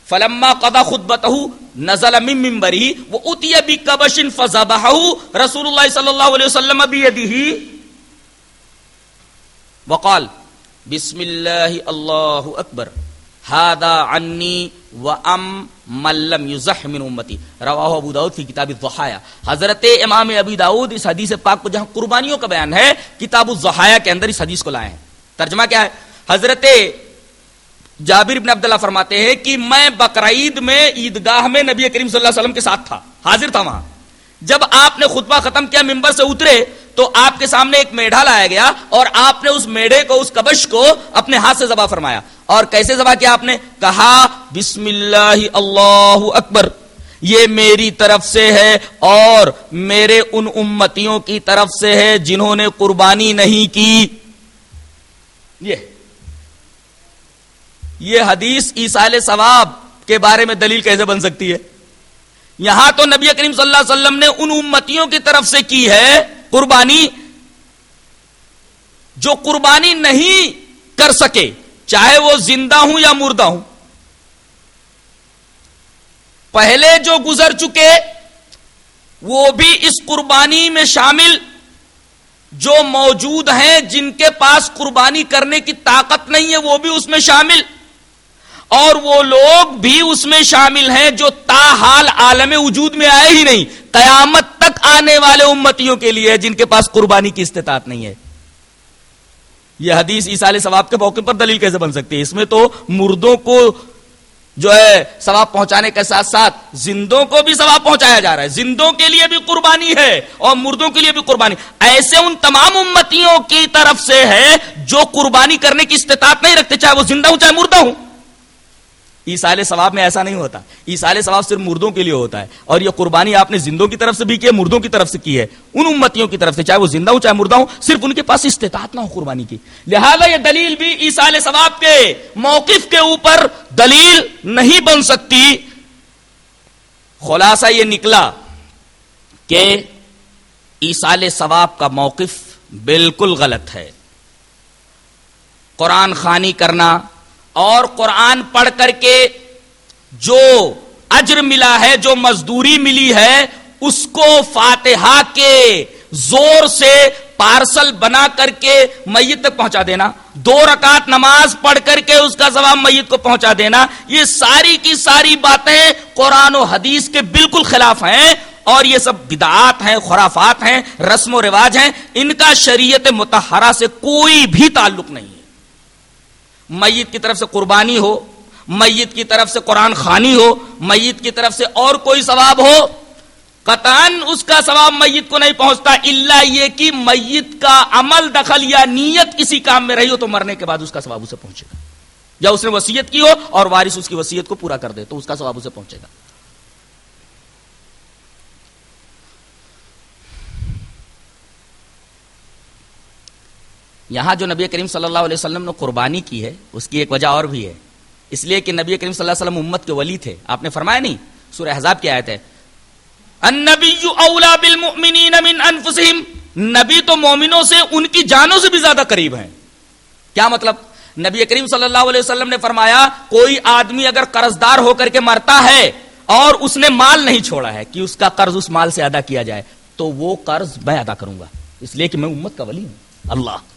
S4: فلما قضى خطبته، نزل من منبره واتي بكبش فذبحه، رسول الله صلى الله عليه وسلم بيده. وقال، بسم الله الله اكبر هذا عني وام من لم يزح من امتي رواه ابو داؤد في كتاب الضحايا. حضرت امام ابی داؤد اس حدیث پاک کو جہاں قربانیوں کا بیان ہے، کتاب الضحايا کے اندر اس حدیث کو لائے ہیں۔ ترجمہ کیا ہے؟ حضرت جابر بن عبداللہ فرماتے ہیں کہ میں بقرعید میں عیدگاہ میں نبی کریم صلی اللہ علیہ وسلم کے ساتھ تھا، حاضر تھا وہاں۔ جب آپ نے خطبہ ختم کیا ممبر سے اترے تو آپ کے سامنے ایک میڈھا لایا گیا اور آپ نے اس میڈے کو، اس کبش کو اپنے ہاتھ سے ذبح فرمایا۔ اور کیسے ذبح کیا آپ نے؟ کہا بسم اللہ اللہ اکبر، یہ میری طرف سے ہے اور میرے ان امتیوں کی طرف سے ہے جنہوں نے قربانی نہیں کی۔ یہ یہ حدیث عیسال ثواب کے بارے میں دلیل کیسے بن سکتی ہے؟ یہاں تو نبی کریم صلی اللہ علیہ وسلم نے ان امتیوں کی طرف سے کی ہے قربانی جو قربانی نہیں کر سکے، چاہے وہ زندہ ہوں یا مردہ ہوں۔ پہلے جو گزر چکے، وہ بھی اس قربانی میں شامل جو موجود ہیں، جن کے پاس قربانی کرنے کی طاقت نہیں ہے، وہ بھی اس میں شامل۔ اور وہ لوگ بھی اس میں شامل ہیں جو تاحال عالم وجود میں آئے ہی نہیں۔ قیامت تک آنے والے امتیوں کے لیے جن کے پاس قربانی کی استطاعت نہیں ہے۔ یہ حدیث عیسال ثواب کے موقع پر دلیل کیسے بن سکتی ہے؟ اس میں تو مردوں کو جو ہے ثواب پہنچانے کے ساتھ ساتھ زندوں کو بھی ثواب پہنچایا جا رہا ہے۔ زندوں کے لیے بھی قربانی ہے اور مردوں کے لیے بھی قربانی۔ ایسے ان تمام امتیوں کی طرف سے ہے جو قربانی کرنے کی استطاعت نہیں رکھتے، چاہے وہ زندہ ہوں، چاہے مردہ ہوں۔ ایسال ثواب میں ایسا نہیں ہوتا۔ ایسال ثواب صرف مردوں کے لیے ہوتا ہے۔ اور یہ قربانی آپ نے زندوں کی طرف سے بھی کی ہے، مردوں کی طرف سے کی ہے۔ ان امتیوں کی طرف سے، چاہے وہ زندہ ہو چاہے مردہ ہو صرف ان کے پاس استطاعت نہ ہو قربانی کی۔ لہذا یہ دلیل بھی ایسال ثواب کے موقف کے اوپر دلیل نہیں بن سکتی۔ خلاصہ یہ نکلا کہ ایسال ثواب کا موقف بالکل غلط ہے۔ قرآن خانی کرنا اور قرآن پڑھ کر کے جو اجر ملا ہے، جو مزدوری ملی ہے، اس کو فاتحہ کے زور سے پارسل بنا کر کے میت تک پہنچا دینا۔ دو رکعت نماز پڑھ کر کے اس کا ثواب میت کو پہنچا دینا۔ یہ ساری کی ساری باتیں قرآن و حدیث کے بالکل خلاف ہیں اور یہ سب بدعات ہیں، خرافات ہیں، رسم و رواج ہیں۔ ان کا شریعت متحرہ سے کوئی بھی تعلق نہیں۔ ہے میت کی طرف سے قربانی ہو، میت کی طرف سے قرآن خانی ہو، میت کی طرف سے اور کوئی ثواب ہو قطان اس کا ثواب میت کو نہیں پہنچتا اللہ یہ کہ میت کا عمل، دخل یا نیت کسی کام میں رہی ہو تو مرنے کے بعد اس کا ثواب اسے پہنچے گا۔ یا اس نے وسیعت کی ہو اور وارث اس کی وسیعت کو پورا کر دے تو اس کا ثواب اسے پہنچے گا۔ یہاں جو نبی کریم صلی اللہ علیہ وسلم نے قربانی کی ہے، اس کی ایک وجہ اور بھی ہے۔ اس لیے کہ نبی کریم صلی اللہ علیہ وسلم امت کے ولی تھے۔ آپ نے فرمایا نہیں؟ سورہ حزاب کی آیت ہے۔ النبی اولا بالمؤمنین من انفسهم نبی تو مومنوں سے ان کی جانوں سے بھی زیادہ قریب ہیں۔ کیا مطلب؟ نبی کریم صلی اللہ علیہ وسلم نے فرمایا، کوئی آدمی اگر قرض دار ہو کر کے مرتا ہے اور اس نے مال نہیں چھوڑا ہے، کہ اس کا قرض اس مال سے ادا کیا جائے، تو وہ قرض میں ادا کروں گا۔ اس لیے کہ میں امت کا ولی ہوں۔ اللہ۔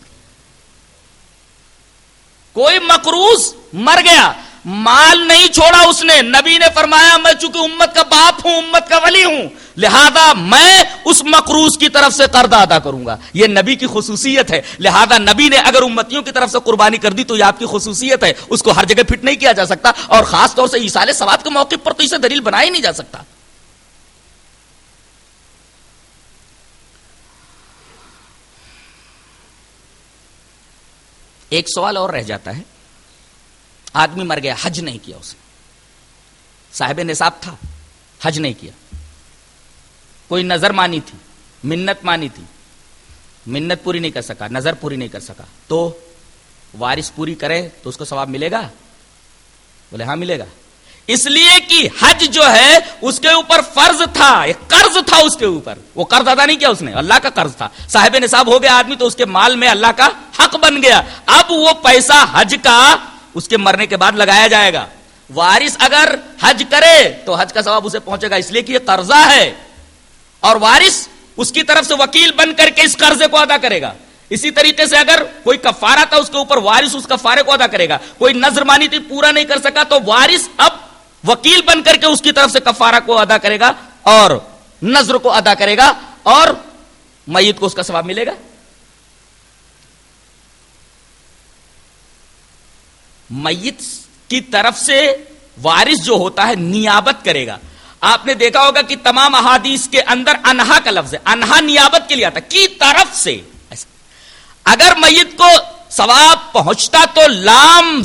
S4: کوئی مقروض مر گیا۔ مال نہیں چھوڑا اس نے۔ نبی نے فرمایا، میں چونکہ امت کا باپ ہوں، امت کا ولی ہوں، لہذا میں اس مقروض کی طرف سے قرض ادا کروں گا۔ یہ نبی کی خصوصیت ہے۔ لہذا نبی نے اگر امتیوں کی طرف سے قربانی کر دی تو یہ آپ کی خصوصیت ہے۔ اس کو ہر جگہ فٹ نہیں کیا جا سکتا اور خاص طور سے عیسال سواد کے موقع پر تو اسے دلیل بنایا ہی نہیں جا سکتا۔ ایک سوال اور رہ جاتا ہے۔ آدمی مر گیا، حج نہیں کیا اس نے صاحب نصاب تھا، حج نہیں کیا۔ کوئی نظر مانی تھی، منت مانی تھی۔ منت پوری نہیں کر سکا، نظر پوری نہیں کر سکا۔ تو وارث پوری کرے تو اس کو ثواب ملے گا؟ بولے ہاں ملے گا۔ اس لیے کہ حج جو ہے، اس کے اوپر فرض تھا، ایک قرض تھا اس کے اوپر۔ وہ قرض ادا نہیں کیا اس نے، اللہ کا قرض تھا۔ صاحب نصاب ہو گیا آدمی تو اس کے مال میں اللہ کا حق بن گیا۔ اب وہ پیسہ حج کا اس کے مرنے کے بعد لگایا جائے گا۔ وارث اگر حج کرے تو حج کا ثواب اسے پہنچے گا، اس لیے کہ یہ قرضہ ہے۔ اور وارث اس کی طرف سے وکیل بن کر کے اس قرضے کو ادا کرے گا۔ اسی طریقے سے اگر کوئی کفارہ تھا اس کے اوپر، وارث اس کفارے کو ادا کرے گا۔ کوئی نظر مانی تھی پورا نہیں کر سکا تو وارث اب وکیل بن کر کے اس کی طرف سے کفارہ کو ادا کرے گا اور نظر کو ادا کرے گا اور میت کو اس کا ثواب ملے گا۔ میت کی طرف سے وارث جو ہوتا ہے نیابت کرے گا۔ آپ نے دیکھا ہوگا کہ تمام احادیث کے اندر انہا کا لفظ ہے، انہا نیابت کے لیے آتا کی طرف سے؟ اگر میت کو ثواب پہنچتا تو لام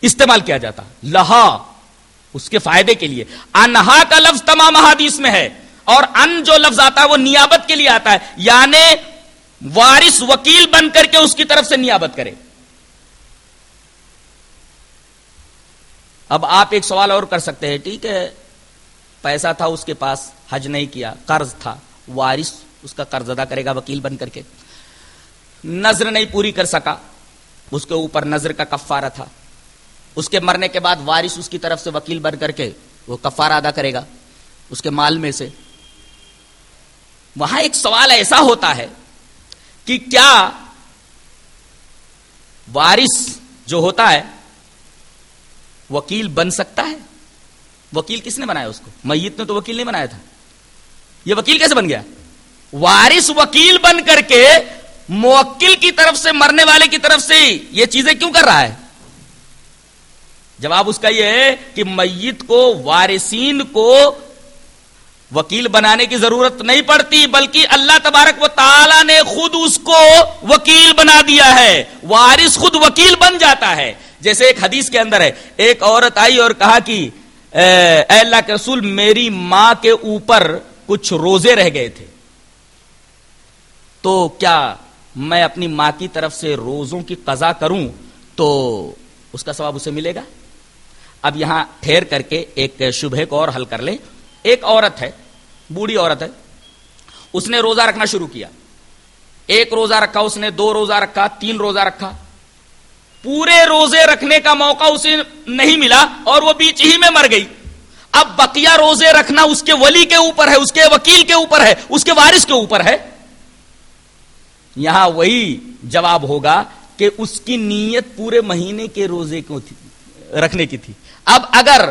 S4: استعمال کیا جاتا۔ لہا۔ اس کے فائدے کے لیے۔ انہا کا لفظ تمام احادیث میں ہے۔ اور ان جو لفظ آتا ہے وہ نیابت کے لیے آتا ہے۔ یعنی وارث وکیل بن کر کے اس کی طرف سے نیابت کرے۔ اب آپ ایک سوال اور کر سکتے ہیں، ٹھیک ہے۔ پیسہ تھا اس کے پاس، حج نہیں کیا، قرض تھا۔ وارث اس کا قرض ادا کرے گا وکیل بن کر کے۔ نظر نہیں پوری کر سکا۔ اس کے اوپر نظر کا کفارہ تھا۔ اس کے مرنے کے بعد وارث اس کی طرف سے وکیل بن کر کے وہ کفارہ ادا کرے گا اس کے مال میں سے۔ وہاں ایک سوال ایسا ہوتا ہے کہ کیا وارث جو ہوتا ہے وکیل بن سکتا ہے؟ وکیل کس نے بنایا اس کو؟ میت نے تو وکیل نہیں بنایا تھا۔ یہ وکیل کیسے بن گیا؟ وارث وکیل بن کر کے موکل کی طرف سے، مرنے والے کی طرف سے یہ چیزیں کیوں کر رہا ہے؟ جواب اس کا یہ ہے کہ میت کو وارثین کو وکیل بنانے کی ضرورت نہیں پڑتی، بلکہ اللہ تبارک و تعالی نے خود اس کو وکیل بنا دیا ہے۔ وارث خود وکیل بن جاتا ہے۔ جیسے ایک حدیث کے اندر ہے، ایک عورت آئی اور کہا کہ، اے اللہ کے رسول، میری ماں کے اوپر کچھ روزے رہ گئے تھے۔ تو کیا میں اپنی ماں کی طرف سے روزوں کی قضا کروں؟ تو اس کا ثواب اسے ملے گا؟ اب یہاں ٹھہر کر کے ایک شبہ کو اور حل کر لیں۔ ایک عورت ہے، بوڑھی عورت ہے۔ اس نے روزہ رکھنا شروع کیا۔ ایک روزہ رکھا اس نے، دو روزہ رکھا، تین روزہ رکھا۔ پورے روزے رکھنے کا موقع اسے نہیں ملا اور وہ بیچ ہی میں مر گئی۔ اب بقیہ روزے رکھنا اس کے ولی کے اوپر ہے، اس کے وکیل کے اوپر ہے، اس کے وارث کے اوپر ہے۔ یہاں وہی جواب ہوگا کہ اس کی نیت پورے مہینے کے روزے کو تھی، رکھنے کی تھی۔ اب اگر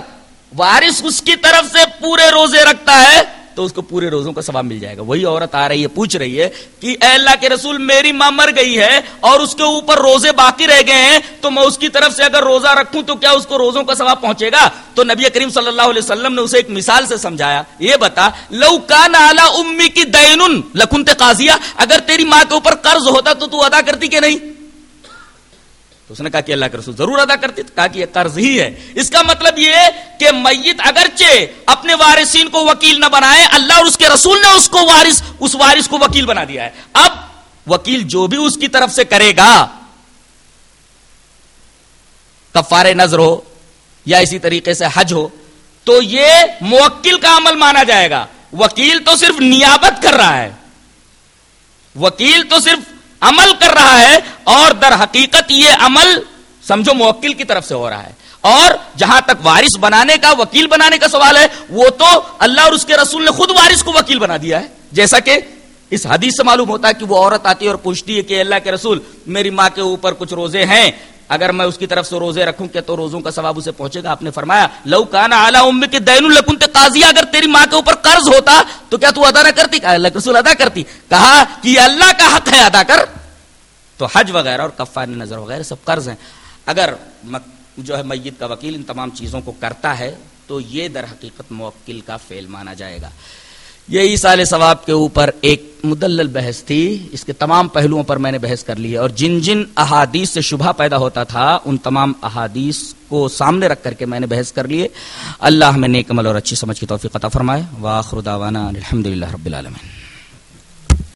S4: وارث اس کی طرف سے پورے روزے رکھتا ہے، تو اس کو پورے روزوں کا ثواب مل جائے گا۔ وہی عورت آ رہی ہے، پوچھ رہی ہے کہ اے اللہ کے رسول، میری ماں مر گئی ہے اور اس کے اوپر روزے باقی رہ گئے ہیں، تو میں اس کی طرف سے اگر روزہ رکھوں، تو کیا اس کو روزوں کا ثواب پہنچے گا؟ تو نبی کریم صلی اللہ علیہ وسلم نے اسے ایک مثال سے سمجھایا۔ یہ بتا، لو کان اعلی امی کی دین لکھن قاضیا اگر تیری ماں کے اوپر قرض ہوتا تو تو ادا کرتی کہ نہیں؟ تو اس نے کہا کہ اللہ کے رسول ضرور ادا کرتی کہا کہ یہ قرض ہی ہے۔ اس کا مطلب یہ کہ میت اگرچہ اپنے وارثین کو وکیل نہ بنائے، اللہ اور اس کے رسول نے اس کو وارث، اس وارث کو وکیل بنا دیا ہے۔ اب وکیل جو بھی اس کی طرف سے کرے گا کفار نظر ہو یا اسی طریقے سے حج ہو، تو یہ موکل کا عمل مانا جائے گا۔ وکیل تو صرف نیابت کر رہا ہے۔ وکیل تو صرف عمل کر رہا ہے اور در حقیقت یہ عمل سمجھو موکل کی طرف سے ہو رہا ہے اور جہاں تک وارث بنانے کا وکیل بنانے کا سوال ہے وہ تو اللہ اور اس کے رسول نے خود وارث کو وکیل بنا دیا ہے جیسا کہ اس حدیث سے معلوم ہوتا ہے کہ وہ عورت آتی ہے اور پوچھتی ہے کہ اللہ کے رسول میری ماں کے اوپر کچھ روزے ہیں اگر میں اس کی طرف سے روزے رکھوں کیا تو روزوں کا ثواب اسے پہنچے گا، آپ نے فرمایا، لو کانا اعلیٰ ام کے دین الکن قاضی اگر تیری ماں کے اوپر قرض ہوتا تو کیا تو ادا نہ کرتی؟ کہا، اللہ رسول ادا کرتی۔ کہا کہ یہ اللہ کا حق ہے ادا کر۔ تو حج وغیرہ اور کفار نظر وغیرہ سب قرض ہیں۔ اگر جو ہے میت کا وکیل ان تمام چیزوں کو کرتا ہے تو یہ در حقیقت موکل کا فیل مانا جائے گا۔ یہ سال ثواب کے اوپر ایک مدلل بحث تھی۔ اس کے تمام پہلوؤں پر میں نے بحث کر لی ہے۔ اور جن جن احادیث سے شبہ پیدا ہوتا تھا، ان تمام احادیث کو سامنے رکھ کر کے میں نے بحث کر لیے اللہ ہمیں نیک عمل اور اچھی سمجھ کی توفیق عطا فرمائے۔ واخر دعوانا الحمد للہ رب العالمین۔